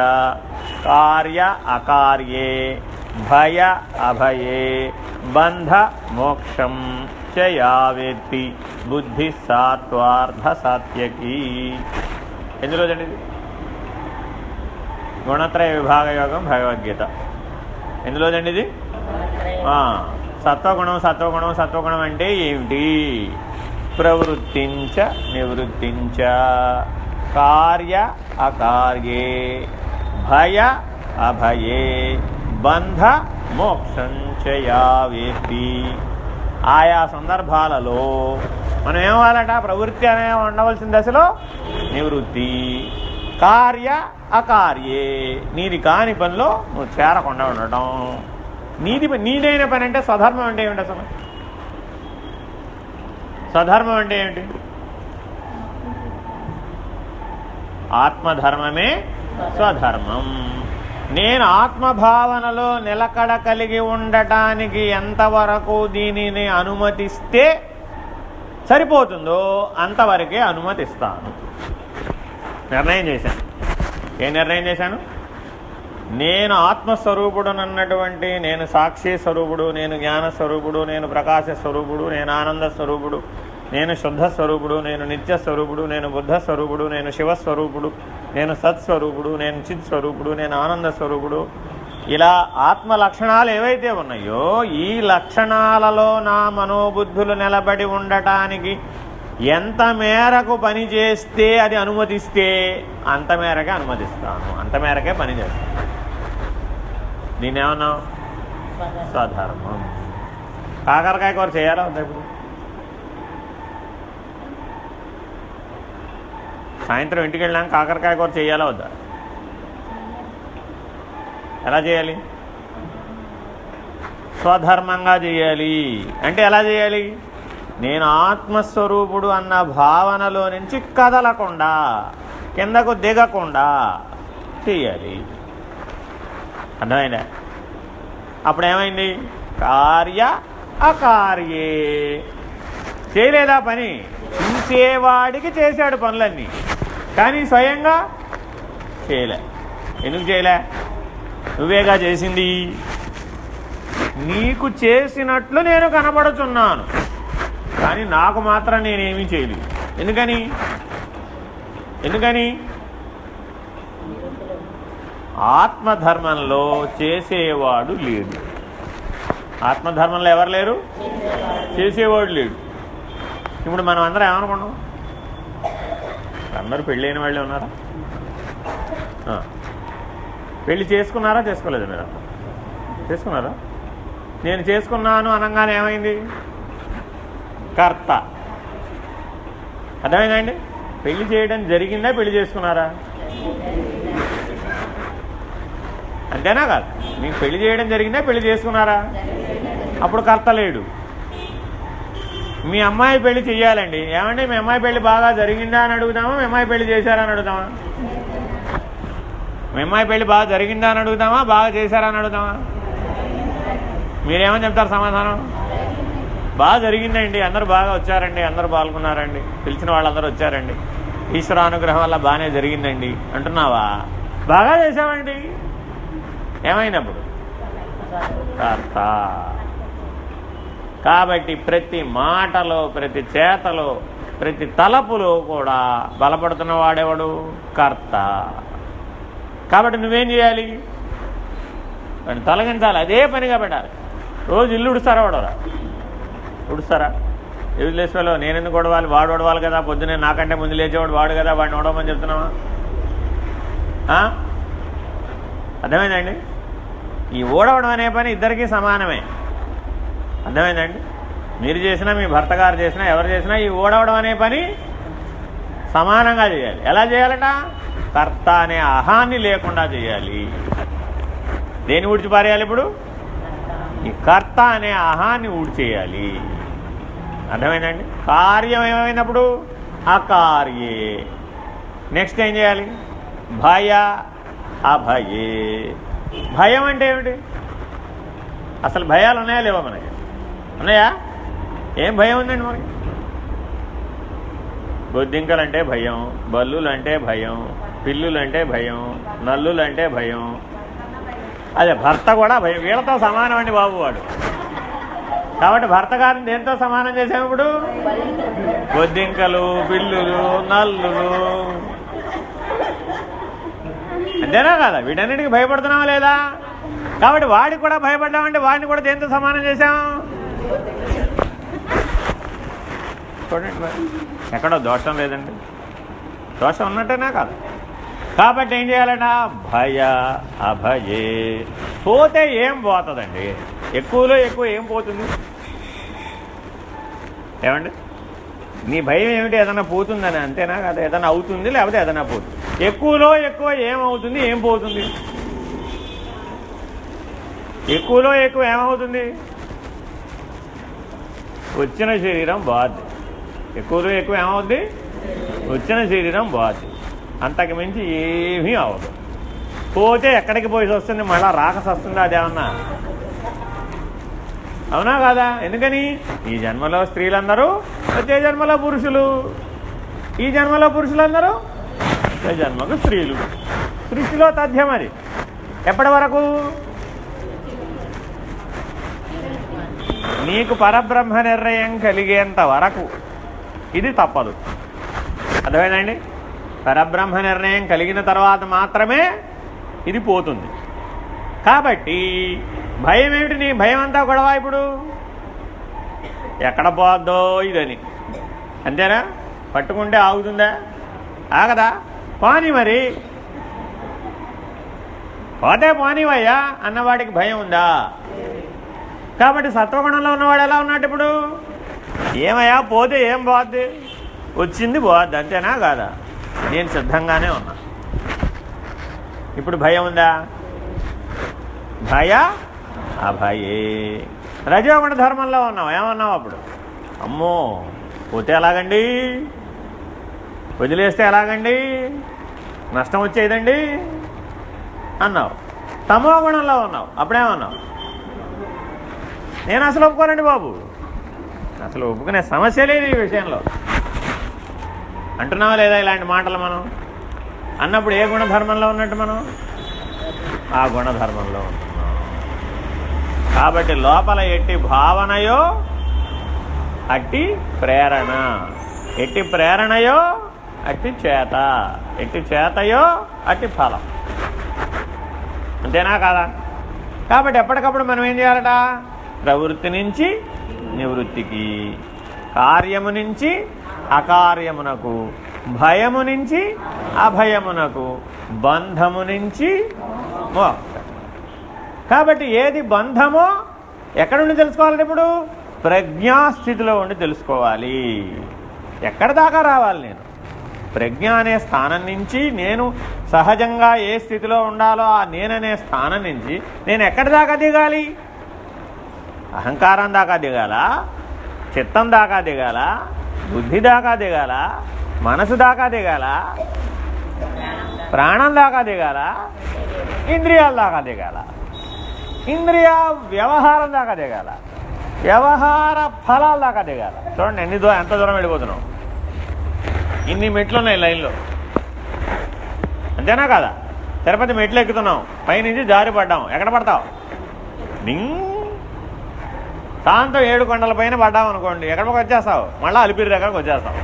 [SPEAKER 1] కార్య అకార్యే భయ అభయే బంధ మోక్షం చయావేత్తి బుద్ధి సాత్వార్థ సాత్యకి. ఎందులో రోజండి గుణత్రయ విభాగ యోగం భగవద్గీత ఎందులోదండి ఇది సత్వగుణం సత్వగుణం సత్వగుణం అంటే ఏమిటి? ప్రవృత్తించ నివృత్తించ. కార్య అకార్యే భయ అభయే. బంధ మోక్షంచయా చయావేతి ఆయా సందర్భాలలో మనం ఏమవ్వాలట ప్రవృత్తి అనే ఉండవలసిన దశలో నివృత్తి. కార్య అకార్యే. నీది కాని పనిలో నువ్వు చేరకుండా ఉండటం. నీది నీదైన పని అంటే స్వధర్మం అంటే ఏమిటి అసలు? స్వధర్మం అంటే ఏమిటి? ఆత్మధర్మమే స్వధర్మం. నేను ఆత్మభావనలో నిలకడ కలిగి ఉండటానికి ఎంతవరకు దీనిని అనుమతిస్తే సరిపోతుందో అంతవరకే అనుమతిస్తాను. నిర్ణయం చేశాను ఏ నిర్ణయం చేశాను నేను ఆత్మస్వరూపుడునన్నటువంటి నేను సాక్షి స్వరూపుడు నేను జ్ఞాన స్వరూపుడు నేను ప్రకాశ స్వరూపుడు నేను ఆనంద స్వరూపుడు నేను శుద్ధ స్వరూపుడు నేను నిత్య స్వరూపుడు నేను బుద్ధ స్వరూపుడు నేను శివస్వరూపుడు నేను సత్స్వరూపుడు నేను చిత్ స్వరూపుడు నేను ఆనంద స్వరూపుడు ఇలా ఆత్మ లక్షణాలు ఏవైతే ఉన్నాయో ఈ లక్షణాలలో నా మనోబుద్ధులు నిలబడి ఉండటానికి ఎంత మేరకు పని చేస్తే అది అనుమతిస్తే అంత మేరకే అనుమతిస్తాను. అంత మేరకే పని చేస్తాను నేనేమన్నా ఏమన్నావు స్వధర్మం. కాకరకాయ కూర చేయాలా వద్దా ఇప్పుడు? సాయంత్రం ఇంటికి వెళ్ళాక కాకరకాయ కూర చేయాలా వద్దా? ఎలా చేయాలి? స్వధర్మంగా చేయాలి. అంటే ఎలా చేయాలి? నేను ఆత్మస్వరూపుడు అన్న భావనలో నుంచి కదలకుండా కిందకు దిగకుండా చేయాలి అర్థమైందా? అప్పుడు ఏమైంది కార్య అకార్యే. చేయలేదా పని? చూసేవాడికి చేశాడు పనులన్నీ. కానీ స్వయంగా చేయలే. ఎందుకు చేయలే? నువ్వేగా చేసింది? నీకు చేసినట్లు నేను కనబడుచున్నాను. కానీ నాకు మాత్రం నేనేమీ చేయలేదు. ఎందుకని? ఎందుకని? ఆత్మధర్మంలో చేసేవాడు లేడు. ఆత్మధర్మంలో ఎవరు లేరు? చేసేవాడు లేడు. ఇప్పుడు మనం అందరం ఏమనుకున్నాం అందరూ పెళ్ళైన వాళ్ళే ఉన్నారా? పెళ్ళి చేసుకున్నారా? చేసుకోలేదు మీరు చేసుకున్నారా? నేను చేసుకున్నాను అనగానే ఏమైంది? కర్త. అర్థమైందండి? పెళ్ళి చేయడం జరిగిందా పెళ్ళి చేసుకున్నారా? అంతేనా కాదు. మీకు పెళ్ళి చేయడం జరిగిందా పెళ్ళి చేసుకున్నారా? అప్పుడు కర్త లేడు. మీ అమ్మాయి పెళ్ళి చెయ్యాలండి. ఏమండి మీ అమ్మాయి పెళ్ళి బాగా జరిగిందా అని అడుగుదామా? మీ అమ్మాయి పెళ్ళి చేశారా అని అడుగుదామా? మీ అమ్మాయి పెళ్ళి బాగా జరిగిందా అని అడుగుదామా? బాగా చేశారా అని అడుగుదామా? మీరేమని చెప్తారు సమాధానం? బాగా జరిగిందండి. అందరూ బాగా వచ్చారండి. అందరూ పాల్గొన్నారండి. పిలిచిన వాళ్ళందరూ వచ్చారండి. ఈశ్వరానుగ్రహం వల్ల బాగానే జరిగిందండి. అంటున్నావా? బాగా చేసామండి ఏమైనప్పుడు కర్త కాబట్టి ప్రతి మాటలో ప్రతి చేతలో ప్రతి తలపులో కూడా బలపడుతున్న వాడేవాడు? కర్త. కాబట్టి నువ్వేం చేయాలి? తొలగించాలి. అదే పనిగా పెట్టాలి. రోజు ఇల్లు ఉడుస్తారా వాడవరా ఉడుస్తారా? ఎదులేశ్వలో నేను ఎందుకు ఓడవాలి వాడు ఓడవాలి కదా పొద్దునే నాకంటే ముందు లేచేవాడు వాడు కదా వాడిని ఓడమని చెప్తున్నావా? అర్థమైందండి? ఈ ఓడవడం అనే పని ఇద్దరికీ సమానమే. అర్థమైందండి? మీరు చేసినా మీ భర్త గారు చేసినా ఎవరు చేసినా ఈ ఓడవడం అనే పని సమానంగా చేయాలి. ఎలా చేయాలట? కర్త అనే అహాన్ని లేకుండా చేయాలి. దేని ఊడ్చి పారేయాలి ఇప్పుడు? ఈ కర్త అనే అహాన్ని ఊడ్చేయాలి. అర్థమైందండి? కార్యం ఏమైనప్పుడు? అకార్యే. నెక్స్ట్ ఏం చేయాలి? భయ అభయే. భయం అంటే ఏమిటి? అసలు భయాలు ఉన్నాయా లేవా మనకి? ఉన్నాయా? ఏం భయం ఉందండి మనకి? బొద్దింకలంటే భయం బల్లులంటే భయం పిల్లులంటే భయం నల్లులంటే భయం. అదే భర్త కూడా భయం. వీళ్ళతో సమానం అండి బాబు వాడు. కాబట్టి భర్త గారిని దేంతో సమానం చేసాము ఇప్పుడు? బొద్దింకలు పిల్లులు నల్లులు. అంతేనా కదా? వీటన్నిటికి భయపడుతున్నావా లేదా? కాబట్టి వాడికి కూడా భయపడ్డామంటే వాడిని కూడా దేంతో సమానం చేశాం చూడండి ఎక్కడో దోషం లేదండి. దోషం ఉన్నట్టేనా కాదు. కాబట్టి ఏం చేయాలట భయ అభయే. పోతే ఏం పోతుందండి? ఎక్కువలో ఎక్కువ ఏం పోతుంది? ఏమండి? నీ భయం ఏమిటి? ఏదైనా పోతుందని అంతేనా? కదా ఏదైనా అవుతుంది లేకపోతే ఏదైనా పోతుంది. ఎక్కువలో ఎక్కువ ఏమవుతుంది ఏం పోతుంది? ఎక్కువలో ఎక్కువ ఏమవుతుంది వచ్చిన శరీరం బాధ ఎక్కువలో ఎక్కువ ఏమవుతుంది వచ్చిన శరీరం బాధ అంతకు మించి ఏమీ అవ్వదు. పోతే ఎక్కడికి పోయి వస్తుంది మళ్ళా రాకసి వస్తుంది అదేమన్నా? అవునా కాదా? ఎందుకని? ఈ జన్మలో స్త్రీలందరూ వచ్చే జన్మలో పురుషులు. ఈ జన్మలో పురుషులందరూ వచ్చే జన్మకు స్త్రీలు. సృష్టిలో తథ్యం అది. ఎప్పటి వరకు? నీకు పరబ్రహ్మ నిర్ణయం కలిగేంత వరకు. ఇది తప్పదు. అర్థమైందండి పరబ్రహ్మ నిర్ణయం కలిగిన తర్వాత మాత్రమే ఇది పోతుంది. కాబట్టి భయం ఏమిటి నీ భయం అంతా గొడవ ఇప్పుడు? ఎక్కడ పోద్దో ఇదని. అంతేనా? పట్టుకుంటే ఆగుతుందా? ఆగదా? పోనీ మరి. పోతే పోనీవయ్యా అన్నవాడికి భయం ఉందా? కాబట్టి సత్వగుణంలో ఉన్నవాడు ఎలా ఉన్నాడు ఇప్పుడు? ఏమయ్యా పోతే ఏం పోద్ది? వచ్చింది పోద్ది అంతేనా కాదా? నేను సిద్ధంగానే ఉన్నా. ఇప్పుడు భయం ఉందా? భయ? అభయే. రజోగుణ ధర్మంలో ఉన్నావు? ఏమన్నావు అప్పుడు? అమ్మో పోతే ఎలాగండి? వదిలేస్తే ఎలాగండి? నష్టం వచ్చేదండి? అన్నావు. తమో గుణంలో ఉన్నావు. అప్పుడేమన్నావు? నేను అసలు ఒప్పుకోనండి బాబు. అసలు ఒప్పుకునే సమస్య లేదు ఈ విషయంలో. అంటున్నావా లేదా ఇలాంటి మాటలు మనం? అన్నప్పుడు ఏ గుణధర్మంలో ఉన్నట్టు మనం? ఆ గుణధర్మంలో ఉంటున్నాం. కాబట్టి లోపల ఎట్టి భావనయో అట్టి ప్రేరణ. ఎట్టి ప్రేరణయో అట్టి చేత. ఎట్టి చేతయో అట్టి ఫలం. అంతేనా కాదా? కాబట్టి ఎప్పటికప్పుడు మనం ఏం చేయాలట? ప్రవృత్తి నుంచి నివృత్తికి కార్యము నుంచి అకార్యమునకు భయము నుంచి అభయమునకు బంధము నుంచి మోక్షం కాబట్టి ఏది బంధమో ఎక్కడ నుండి తెలుసుకోవాలంటే ఇప్పుడు? ప్రజ్ఞాస్థితిలో ఉండి తెలుసుకోవాలి. ఎక్కడ దాకా రావాలి నేను? ప్రజ్ఞ అనే స్థానం నుంచి నేను సహజంగా ఏ స్థితిలో ఉండాలో ఆ నేననే స్థానం నుంచి నేను ఎక్కడి దాకా దిగాలి? అహంకారం దాకా దిగాలా? చిత్తం దాకా దిగాల? బుద్ధి దాకా దిగాల? మనసు దాకా దిగాల? ప్రాణం దాకా దిగాల? ఇంద్రియాల దాకా దిగాల? ఇంద్రియ వ్యవహారం దాకా దిగాల? వ్యవహార ఫలాల దాకా దిగాల? చూడండి ఎన్ని దూరం ఎంత దూరం వెళ్ళిపోతున్నాం? ఇన్ని మెట్లు ఉన్నాయి లైన్లో. అంతేనా కదా? తిరుపతి మెట్లు ఎక్కుతున్నాం. పైనుంచి జారి పడ్డాం. ఎక్కడ పడతావు? డింగ్ దాంతో ఏడు కొండల పైన పడ్డాం అనుకోండి ఎక్కడికి వచ్చేస్తావు. మళ్ళీ అలిపిరి దగ్గరకు వచ్చేస్తావు.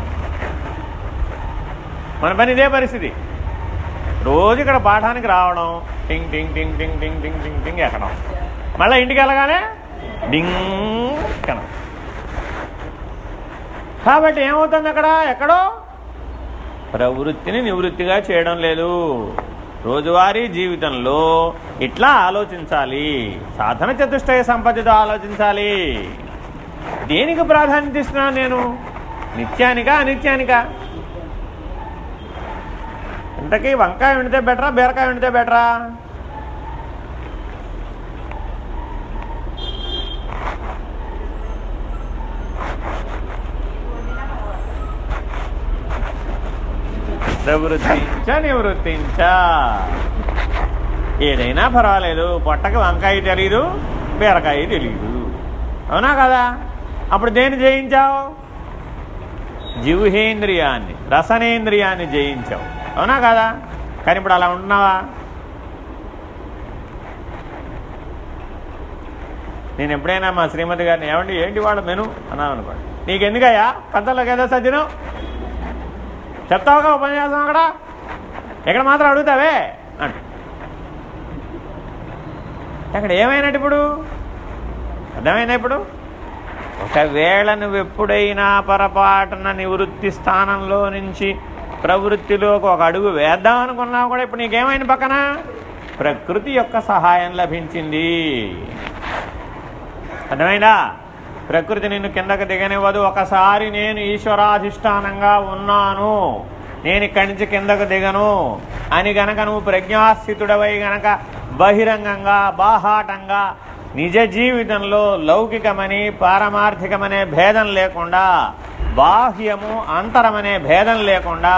[SPEAKER 1] మన పని ఇదే పరిస్థితి. రోజు ఇక్కడ పాఠానికి రావడం టింగ్ టింగ్ టింగ్ టింగ్ టింగ్ టింగ్ టింగ్ టింగ్ ఎక్కడం. మళ్ళీ ఇంటికి వెళ్ళగానే డింగ్ ఎక్కడం. కాబట్టి ఏమవుతుంది అక్కడ? ఎక్కడో ప్రవృత్తిని నివృత్తిగా చేయడం లేదు. రోజువారీ జీవితంలో ఇట్లా ఆలోచించాలి. సాధన చతుష్టయ సంపత్తితో ఆలోచించాలి. దేనికి ప్రాధాన్యత ఇస్తున్నాను నేను? నిత్యానికా అనిత్యానికా? ఇంతకీ వంకాయ వండితే బెటరా బీరకాయ వండితే బెటరా? ప్రవృత్తించ నివృత్తించ. ఏదైనా పర్వాలేదు పొట్టకి వంకాయ తెలియదు బీరకాయ తెలియదు అవునా కదా? అప్పుడు దేన్ని జయించావు? జిహ్నేంద్రియాన్ని రసనేంద్రియాన్ని జయించావు. అవునా కదా? కానీ ఇప్పుడు అలా ఉంటున్నావా? నేను ఎప్పుడైనా మా శ్రీమతి గారిని ఏమండి ఏంటి వాడు మెను? అన్నాను అనుకోండి. నీకెందుకయ్యా? పెద్దలకు కదా సజ్జనం? చెప్తావుగా ఉపన్యాసం అక్కడ? ఇక్కడ మాత్రం అడుగుతావే? అంట అక్కడ ఏమైనట్టు ఇప్పుడు? అర్థమైనా ఇప్పుడు? ఒకవేళ నువ్వు ఎప్పుడైనా పొరపాటున నివృత్తి స్థానంలో నుంచి ప్రవృత్తిలోకి ఒక అడుగు వేద్దాం అనుకున్నావు కూడా ఇప్పుడు నీకేమైంది పక్కన? ప్రకృతి యొక్క సహాయం లభించింది. అర్థమైందా? ప్రకృతి నిన్ను కిందకు దిగనివ్వదు. ఒకసారి నేను ఈశ్వరాధిష్టానంగా ఉన్నాను. నేను ఇక్కడి నుంచి కిందకు దిగను. అని గనక నువ్వు ప్రజ్ఞాస్థితుడవై గనక బహిరంగంగా బాహాటంగా నిజ జీవితంలో లౌకికమని పారమార్థికమనే భేదం లేకుండా బాహ్యము అంతరమనే భేదం లేకుండా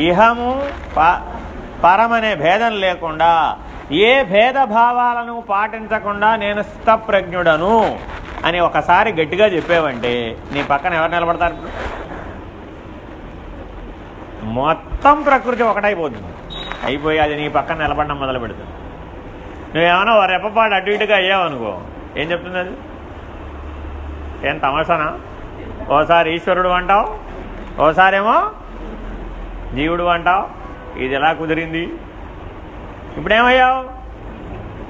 [SPEAKER 1] ఇహము ప- పరమనే భేదం లేకుండా ఏ భేదభావాలను పాటించకుండా నేను స్థప్రజ్ఞుడను అని ఒకసారి గట్టిగా చెప్పేవంటే నీ పక్కన ఎవరు నిలబడతారు? మొత్తం ప్రకృతి ఒకటైపోతుంది. అయిపోయి అది నీ పక్కన నిలబడడం మొదలు పెడుతుంది. నువ్వేమన్నా ఓ రెప్పపాటు అటు ఇటుగా అయ్యావనుకో ఏం చెప్తుంది అది? ఏం తమాషానా? ఓసారి ఈశ్వరుడు అంటావు ఓసారేమో జీవుడు అంటావు. ఇది ఎలా కుదిరింది? ఇప్పుడేమయ్యావు?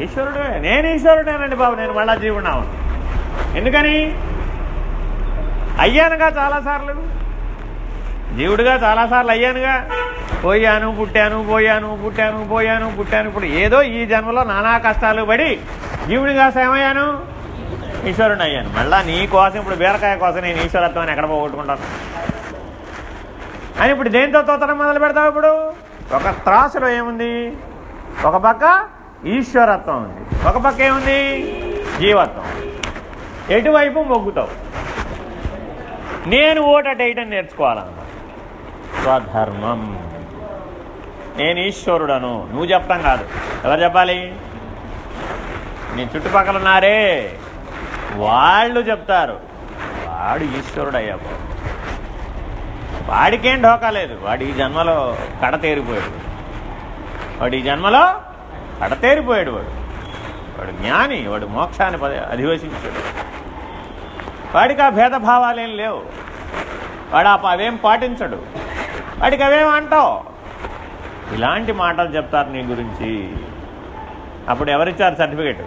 [SPEAKER 1] ఈశ్వరుడే. నేను ఈశ్వరుడేనండి బాబు నేను మళ్ళా జీవుడు ఎందుకని? అయ్యానుగా చాలాసార్లు. జీవుడుగా చాలాసార్లు అయ్యానుగా. పోయాను పుట్టాను పోయాను పుట్టాను పోయాను పుట్టాను. ఇప్పుడు ఏదో ఈ జన్మలో నానా కష్టాలు పడి జీవుడిగా సేమయ్యాను ఈశ్వరుని అయ్యాను. మళ్ళీ నీ కోసం ఇప్పుడు బీరకాయ కోసం నేను ఈశ్వరత్వాన్ని ఎక్కడ పోగొట్టుకుంటాను? అని ఇప్పుడు దేంతో తోతడం మొదలు పెడతావు ఇప్పుడు? ఒక త్రాసులో ఏముంది? ఒక పక్క ఈశ్వరత్వం ఉంది. ఒక పక్క ఏముంది? జీవత్వం. ఎటువైపు మొగ్గుతావు? నేను ఓటటేయటం నేర్చుకోవాలన్నమాట స్వధర్మం. నేను ఈశ్వరుడను. నువ్వు చెప్తాం కాదు. ఎవరు చెప్పాలి? నీ చుట్టుపక్కల ఉన్నారే. వాళ్ళు చెప్తారు. వాడు ఈశ్వరుడు అయ్యాబో వాడికేం ఢోకా లేదు. వాడు ఈ జన్మలో కడతేరిపోయాడు వాడు ఈ జన్మలో కడతేరిపోయాడు వాడు. వాడు జ్ఞాని వాడు మోక్షాన్ని అధివసించాడు. వాడికి ఆ భేదభావాలేం లేవు. వాడు ఆ అవేం పాటించడు. వాడికి అవేం అంటావు ఇలాంటి మాటలు చెప్తారు నీ గురించి. అప్పుడు ఎవరిచ్చారు సర్టిఫికెట్?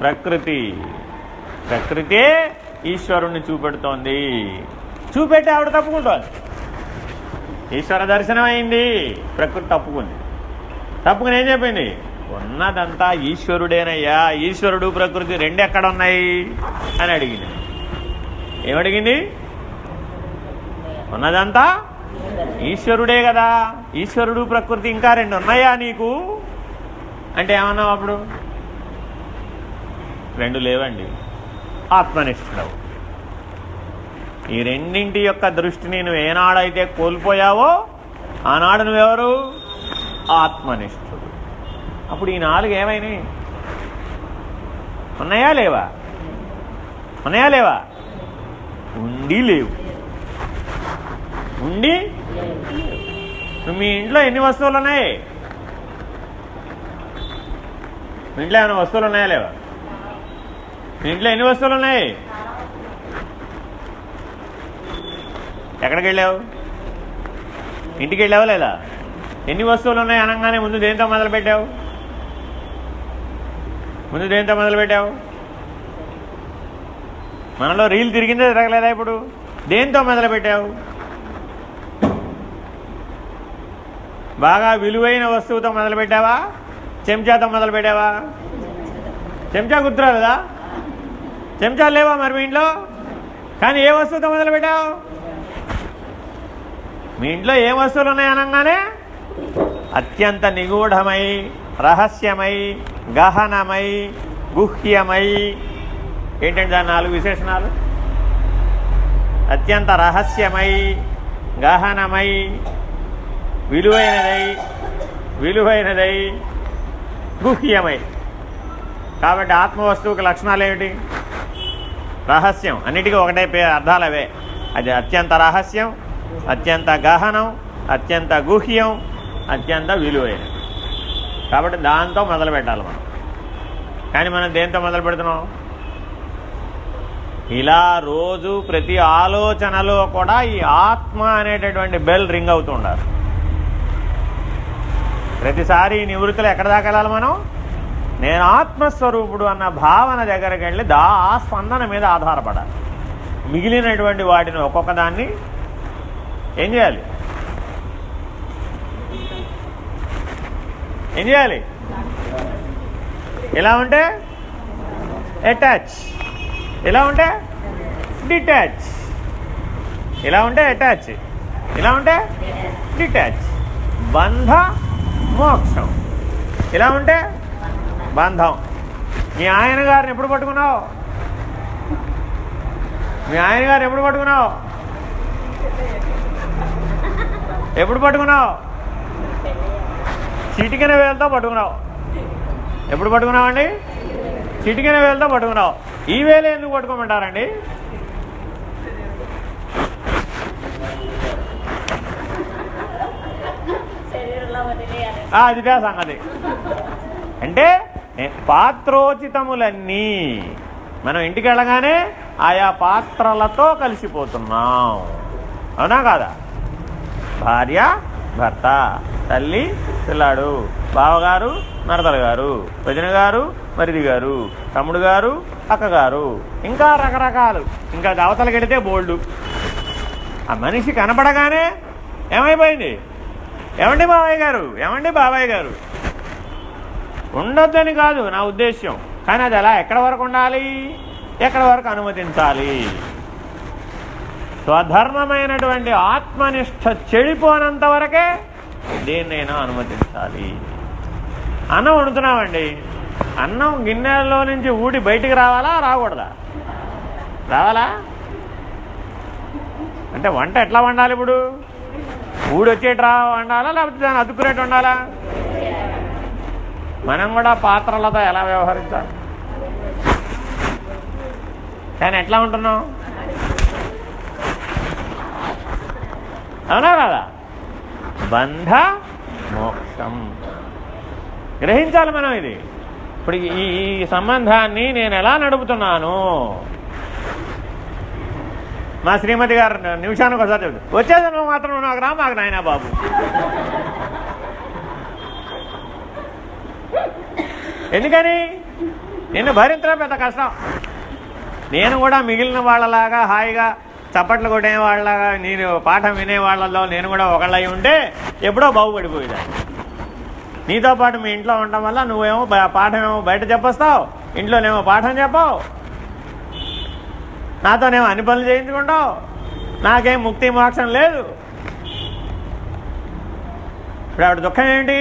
[SPEAKER 1] ప్రకృతి. ప్రకృతే ఈశ్వరుణ్ణి చూపెడుతోంది. చూపెట్టి ఆవిడ తప్పుకుంటోంది. ఈశ్వర దర్శనం అయింది ప్రకృతి తప్పుకుంది. తప్పుకుని ఏం చెప్పింది? ఉన్నదంతా ఈశ్వరుడేనయ్యా. ఈశ్వరుడు ప్రకృతి రెండు ఎక్కడ ఉన్నాయి అని అడిగింది. ఏమడిగింది? ఉన్నదంతా ఈశ్వరుడే కదా. ఈశ్వరుడు ప్రకృతి ఇంకా రెండు ఉన్నాయా నీకు? అంటే ఏమన్నావు అప్పుడు? రెండు లేవండి. ఆత్మనిష్ఠుడవు. ఈ రెండింటి యొక్క దృష్టిని నువ్వు ఏనాడైతే కోల్పోయావో ఆనాడు నువ్వెవరు? ఆత్మనిష్ఠుడు. అప్పుడు ఈ నాలుగు ఏమైనాయి? ఉన్నాయా లేవా? ఉన్నాయా లేవా? ఉండి లేవు. ఉండి? మీ ఇంట్లో ఎన్ని వస్తువులు ఉన్నాయి? మీ ఇంట్లో ఏమైనా వస్తువులు ఉన్నాయా లేవా? మీ ఇంట్లో ఎన్ని వస్తువులు ఉన్నాయి? ఎక్కడికి వెళ్ళావు? ఇంటికి వెళ్ళావు లేదా? ఎన్ని వస్తువులు ఉన్నాయి అనగానే ముందు దేంతో మొదలు పెట్టావు ముందు దేంతో మొదలు పెట్టావు మనలో రీల్ తిరిగిందే తిరగలేదా ఇప్పుడు? దేంతో మొదలు పెట్టావు బాగా విలువైన వస్తువుతో మొదలుపెట్టావా? చెంచాతో మొదలుపెట్టావా? చెంచా గుర్తురాలేదా? చెంచాలు లేవా మరి మీ ఇంట్లో? కానీ ఏ వస్తువుతో మొదలుపెట్టావు? మీ ఇంట్లో ఏ వస్తువులు ఉన్నాయి అనగానే? అత్యంత నిగూఢమై రహస్యమై గహనమై గుహ్యమై. ఏంటంటే దాని నాలుగు విశేషణాలు? అత్యంత రహస్యమై గహనమై విలువైనదై విలువైనదై గుహ్యమై. కాబట్టి ఆత్మవస్తువుకి లక్షణాలు ఏమిటి రహస్యం. అన్నిటికీ ఒకటే పే అర్థాలు అవే అది అత్యంత రహస్యం అత్యంత గహనం అత్యంత గుహ్యం అత్యంత విలువైనది కాబట్టి దాంతో మొదలు పెట్టాలి మనం. కానీ మనం దేంతో మొదలు పెడుతున్నాం? ఇలా రోజు ప్రతి ఆలోచనలో కూడా ఈ ఆత్మ అనేటటువంటి బెల్ రింగ్ అవుతూ ఉండాలి. ప్రతిసారి ఈ నివృత్తిలో ఎక్కడ దాకా వెళ్ళాలి మనం? నేను ఆత్మస్వరూపుడు అన్న భావన దగ్గరికి వెళ్ళి దా ఆ స్పందన మీద ఆధారపడాలి. మిగిలినటువంటి వాటిని ఒక్కొక్క దాన్ని ఏం చేయాలి? ఏం చేయాలి? ఎలా ఉంటే? అటాచ్ ఇలా ఉంటే? డిటాచ్ ఇలా ఉంటే? అటాచ్ ఇలా ఉంటే? డిటాచ్ బంధ మోక్షం. ఇలా ఉంటే బంధం. మీ ఆయన గారిని ఎప్పుడు పట్టుకున్నావు? మీ ఆయన గారిని ఎప్పుడు పట్టుకున్నావు? ఎప్పుడు పట్టుకున్నావు? చిటికిన వేలతో పట్టుకున్నావు. ఎప్పుడు పట్టుకున్నావండి? చిటికిన వేలతో పట్టుకున్నావు. ఈ వేలు ఎందుకు పట్టుకోమంటారండి? అది సంగతి. అంటే పాత్రోచితములన్నీ మనం ఇంటికి వెళ్ళగానే ఆయా పాత్రలతో కలిసిపోతున్నాం. అవునా కాదా? భార్య భర్త తల్లి పిల్లాడు బావగారు మరదలు గారు భజన గారు మరిది గారు తమ్ముడు గారు అక్కగారు ఇంకా రకరకాలు. ఇంకా అవతలకి వెళితే బోల్డు. ఆ మనిషి కనపడగానే ఏమైపోయింది? ఏమండి బాబాయ్ గారు? ఏమండి బాబాయ్ గారు? ఉండొద్దని కాదు నా ఉద్దేశ్యం. కానీ అది ఎలా ఎక్కడ వరకు ఉండాలి? ఎక్కడ వరకు అనుమతించాలి? స్వధర్మమైనటువంటి ఆత్మనిష్ట చెడిపోనంత వరకే దేన్నైనా అనుమతించాలి. అన్నం వండుతున్నామండి. అన్నం గిన్నెలలో నుంచి ఊడి బయటికి రావాలా రాకూడదా? రావాలా? అంటే వంట ఎట్లా వండాలి ఇప్పుడు? ఊడి ఉండాలా వండాలా? లేకపోతే దాన్ని అతుక్కునేట్టు ఉండాలా మనం కూడా పాత్రలతో ఎలా వ్యవహరించాలి? కానీ ఎట్లా ఉంటున్నాం అవునా కదా బంధ మోక్షం. గ్రహించాలి మనం ఇది. ఇప్పుడు ఈ సంబంధాన్ని నేను ఎలా నడుపుతున్నాను? మా శ్రీమతి గారు నిమిషానికి ఒకసారి చెబుతారు వచ్చేది నువ్వు మాత్రం నాకు రా మాకు నాయనా బాబు. ఎందుకని? నిన్ను భరించడం పెద్ద కష్టం. నేను కూడా మిగిలిన వాళ్ళలాగా హాయిగా చప్పట్లు కొట్టే వాళ్ళలాగా నేను పాఠం వినేవాళ్ళలో నేను కూడా ఒకళ్ళై ఉంటే ఎప్పుడో బాగుపడిపోయేదా నీతో పాటు మీ ఇంట్లో ఉండటం వల్ల నువ్వేమో పాఠం ఏమో బయట చెప్పొస్తావు ఇంట్లోనేమో పాఠం చెప్పావు. నాతోనేమో అన్ని పనులు చేయించుకుంటావు? నాకేం ముక్తి మోక్షం లేదు. ఇప్పుడు ఆవిడ దుఃఖం ఏంటి?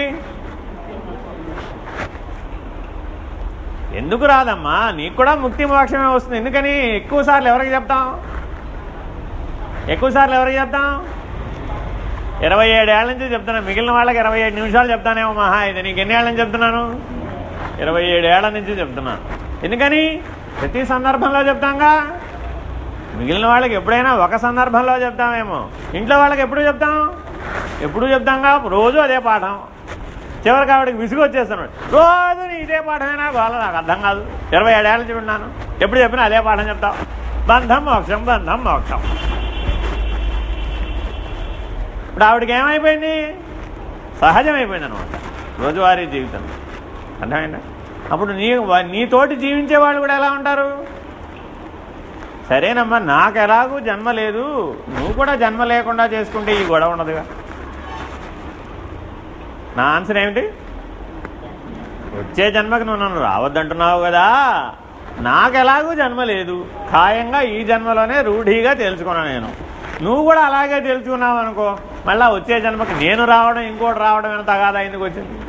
[SPEAKER 1] ఎందుకు రాదమ్మా? నీకు కూడా ముక్తి మోక్షమే వస్తుంది. ఎందుకని? ఎక్కువ సార్లు ఎవరికి చెప్తాం? ఎక్కువ సార్లు ఎవరికి చెప్తాం? ఇరవై ఏడేళ్ళ నుంచి చెప్తున్నాను మిగిలిన వాళ్ళకి ఇరవై ఏడు నిమిషాలు చెప్తానేమో మహా. ఇది నీకు ఎన్ని ఏళ్ళ నుంచి చెప్తున్నాను? ఇరవై ఏడేళ్ళ నుంచి చెప్తున్నాను ఎందుకని? ప్రతి సందర్భంలో చెప్తాంగా? మిగిలిన వాళ్ళకి ఎప్పుడైనా ఒక సందర్భంలో చెప్తామేమో. ఇంట్లో వాళ్ళకి ఎప్పుడు చెప్తాం? ఎప్పుడు చెప్తాంగా రోజు అదే పాఠం. చివరికి ఆవిడకి విసుగు వచ్చేస్తున్నాడు రోజు నీ ఇదే పాఠమైనా? వాళ్ళ నాకు అర్థం కాదు. ఇరవై ఏడేళ్ళ నుంచి ఉన్నాను ఎప్పుడు చెప్పినా అదే పాఠం చెప్తావు. బంధం మోక్షం బంధం మోక్షం. ఇప్పుడు ఆవిడకి ఏమైపోయింది? సహజమైపోయింది అనమాట రోజువారీ జీవితం. అర్థమైందా? అప్పుడు నీ నీతోటి జీవించే వాళ్ళు కూడా ఎలా ఉంటారు? సరేనమ్మా నాకు ఎలాగూ జన్మ లేదు. నువ్వు కూడా జన్మ లేకుండా చేసుకుంటే ఈ గొడవ ఉండదుగా. నా ఆన్సర్ ఏమిటి? వచ్చే జన్మకి నువ్వు నన్ను రావద్దంటున్నావు కదా. నాకు ఎలాగూ జన్మ లేదు. ఖాయంగా ఈ జన్మలోనే రూఢీగా తెలుసుకున్నాను నేను. నువ్వు కూడా అలాగే తెలుసుకున్నావు అనుకో మళ్ళీ వచ్చే జన్మకి నేను రావడం ఇంకోటి రావడం ఎంత తగాదా ఎందుకు వచ్చింది?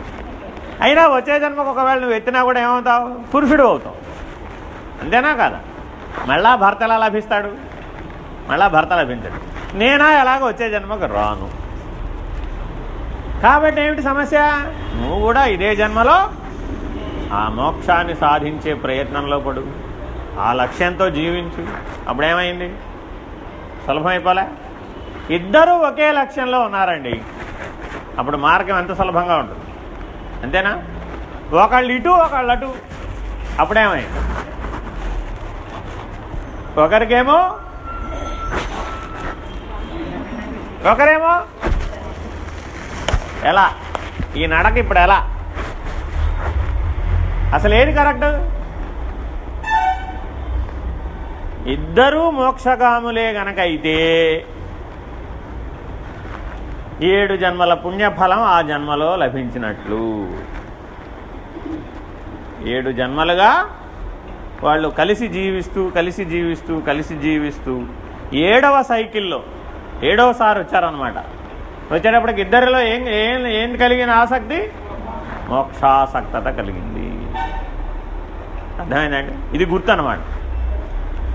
[SPEAKER 1] అయినా వచ్చే జన్మకు ఒకవేళ నువ్వు ఎత్తినా కూడా ఏమవుతావు? పురుషుడు అవుతావు. అంతేనా కదా? మళ్ళా భర్త ఎలా లభిస్తాడు? మళ్ళా భర్త లభించడు. నేనా ఎలాగ వచ్చే జన్మకు రాను. కాబట్టి ఏమిటి సమస్య? నువ్వు కూడా ఇదే జన్మలో ఆ మోక్షాన్ని సాధించే ప్రయత్నంలో పడు. ఆ లక్ష్యంతో జీవించు. అప్పుడేమైంది? సులభమైపోలే. ఇద్దరూ ఒకే లక్ష్యంలో ఉన్నారండి. అప్పుడు మార్గం ఎంత సులభంగా ఉంటుంది? అంతేనా? ఒకళ్ళు ఇటు ఒకళ్ళు అటు. అప్పుడేమైంది? ఒకరికేమో? ఒకరేమో? ఎలా? ఈ నడక ఇప్పుడు ఎలా? అసలు ఏది కరెక్ట్? ఇద్దరూ మోక్షగాములే గనకైతే అయితే ఏడు జన్మల పుణ్యఫలం ఆ జన్మలో లభించినట్లు. ఏడు జన్మలుగా వాళ్ళు కలిసి జీవిస్తూ కలిసి జీవిస్తూ కలిసి జీవిస్తూ ఏడవ సైకిల్లో ఏడవసారి వచ్చారనమాట వచ్చేటప్పటికి ఇద్దరిలో ఏం ఏం ఏం కలిగిన ఆసక్తి? మోక్షాసక్తత కలిగింది. అర్థమైందండి ఇది గుర్తు అనమాట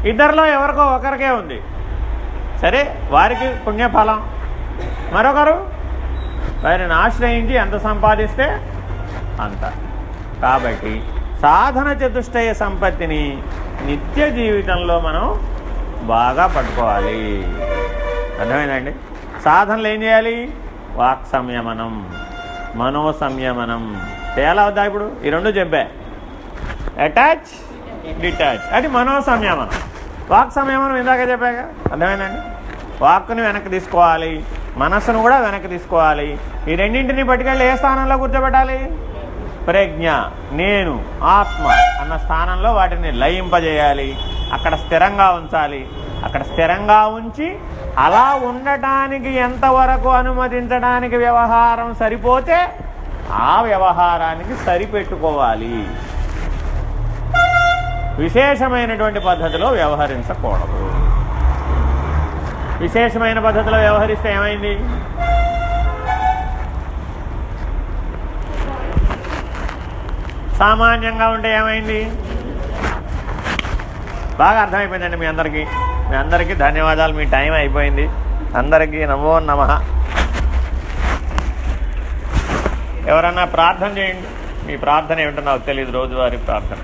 [SPEAKER 1] ఇద్దరిలో ఎవరికో ఒకరికే ఉంది. సరే వారికి పుణ్యఫలం. మరొకరు వారిని ఆశ్రయించి ఎంత సంపాదిస్తే అంత. కాబట్టి సాధన చతుష్టయ సంపత్తిని నిత్య జీవితంలో మనం బాగా పట్టుకోవాలి. అర్థమైందండి సాధనలు ఏం చేయాలి? వాక్ సంయమనం మనో సంయమనం చేయాలా ఇప్పుడు? ఈ రెండు చెప్పా. అటాచ్ డిటాచ్ అది మనో సంయమనం వాక్ సంయమనం ఇందాక చెప్పాక అర్థమైందండి వాక్ని వెనక్కి తీసుకోవాలి మనస్సును కూడా వెనక్కి తీసుకోవాలి. ఈ రెండింటిని పట్టుకెళ్ళి ఏ స్థానంలో కూర్చోబెట్టాలి? ప్రజ్ఞ నేను ఆత్మ అన్న స్థానంలో వాటిని లయింపజేయాలి. అక్కడ స్థిరంగా ఉంచాలి. అక్కడ స్థిరంగా ఉంచి అలా ఉండటానికి ఎంతవరకు అనుమతించడానికి వ్యవహారం సరిపోతే ఆ వ్యవహారానికి సరిపెట్టుకోవాలి. విశేషమైనటువంటి పద్ధతిలో వ్యవహరించకూడదు. విశేషమైన పద్ధతిలో వ్యవహరిస్తే ఏమైంది? సామాన్యంగా ఉంటే ఏమైంది? బాగా అర్థమైపోయిందండి మీ అందరికీ. మీ అందరికీ ధన్యవాదాలు మీ టైం అయిపోయింది. అందరికీ నమో నమ. ఎవరన్నా ప్రార్థన చేయండి. మీ ప్రార్థన ఏమిటో నాకు తెలియదు రోజువారీ ప్రార్థన.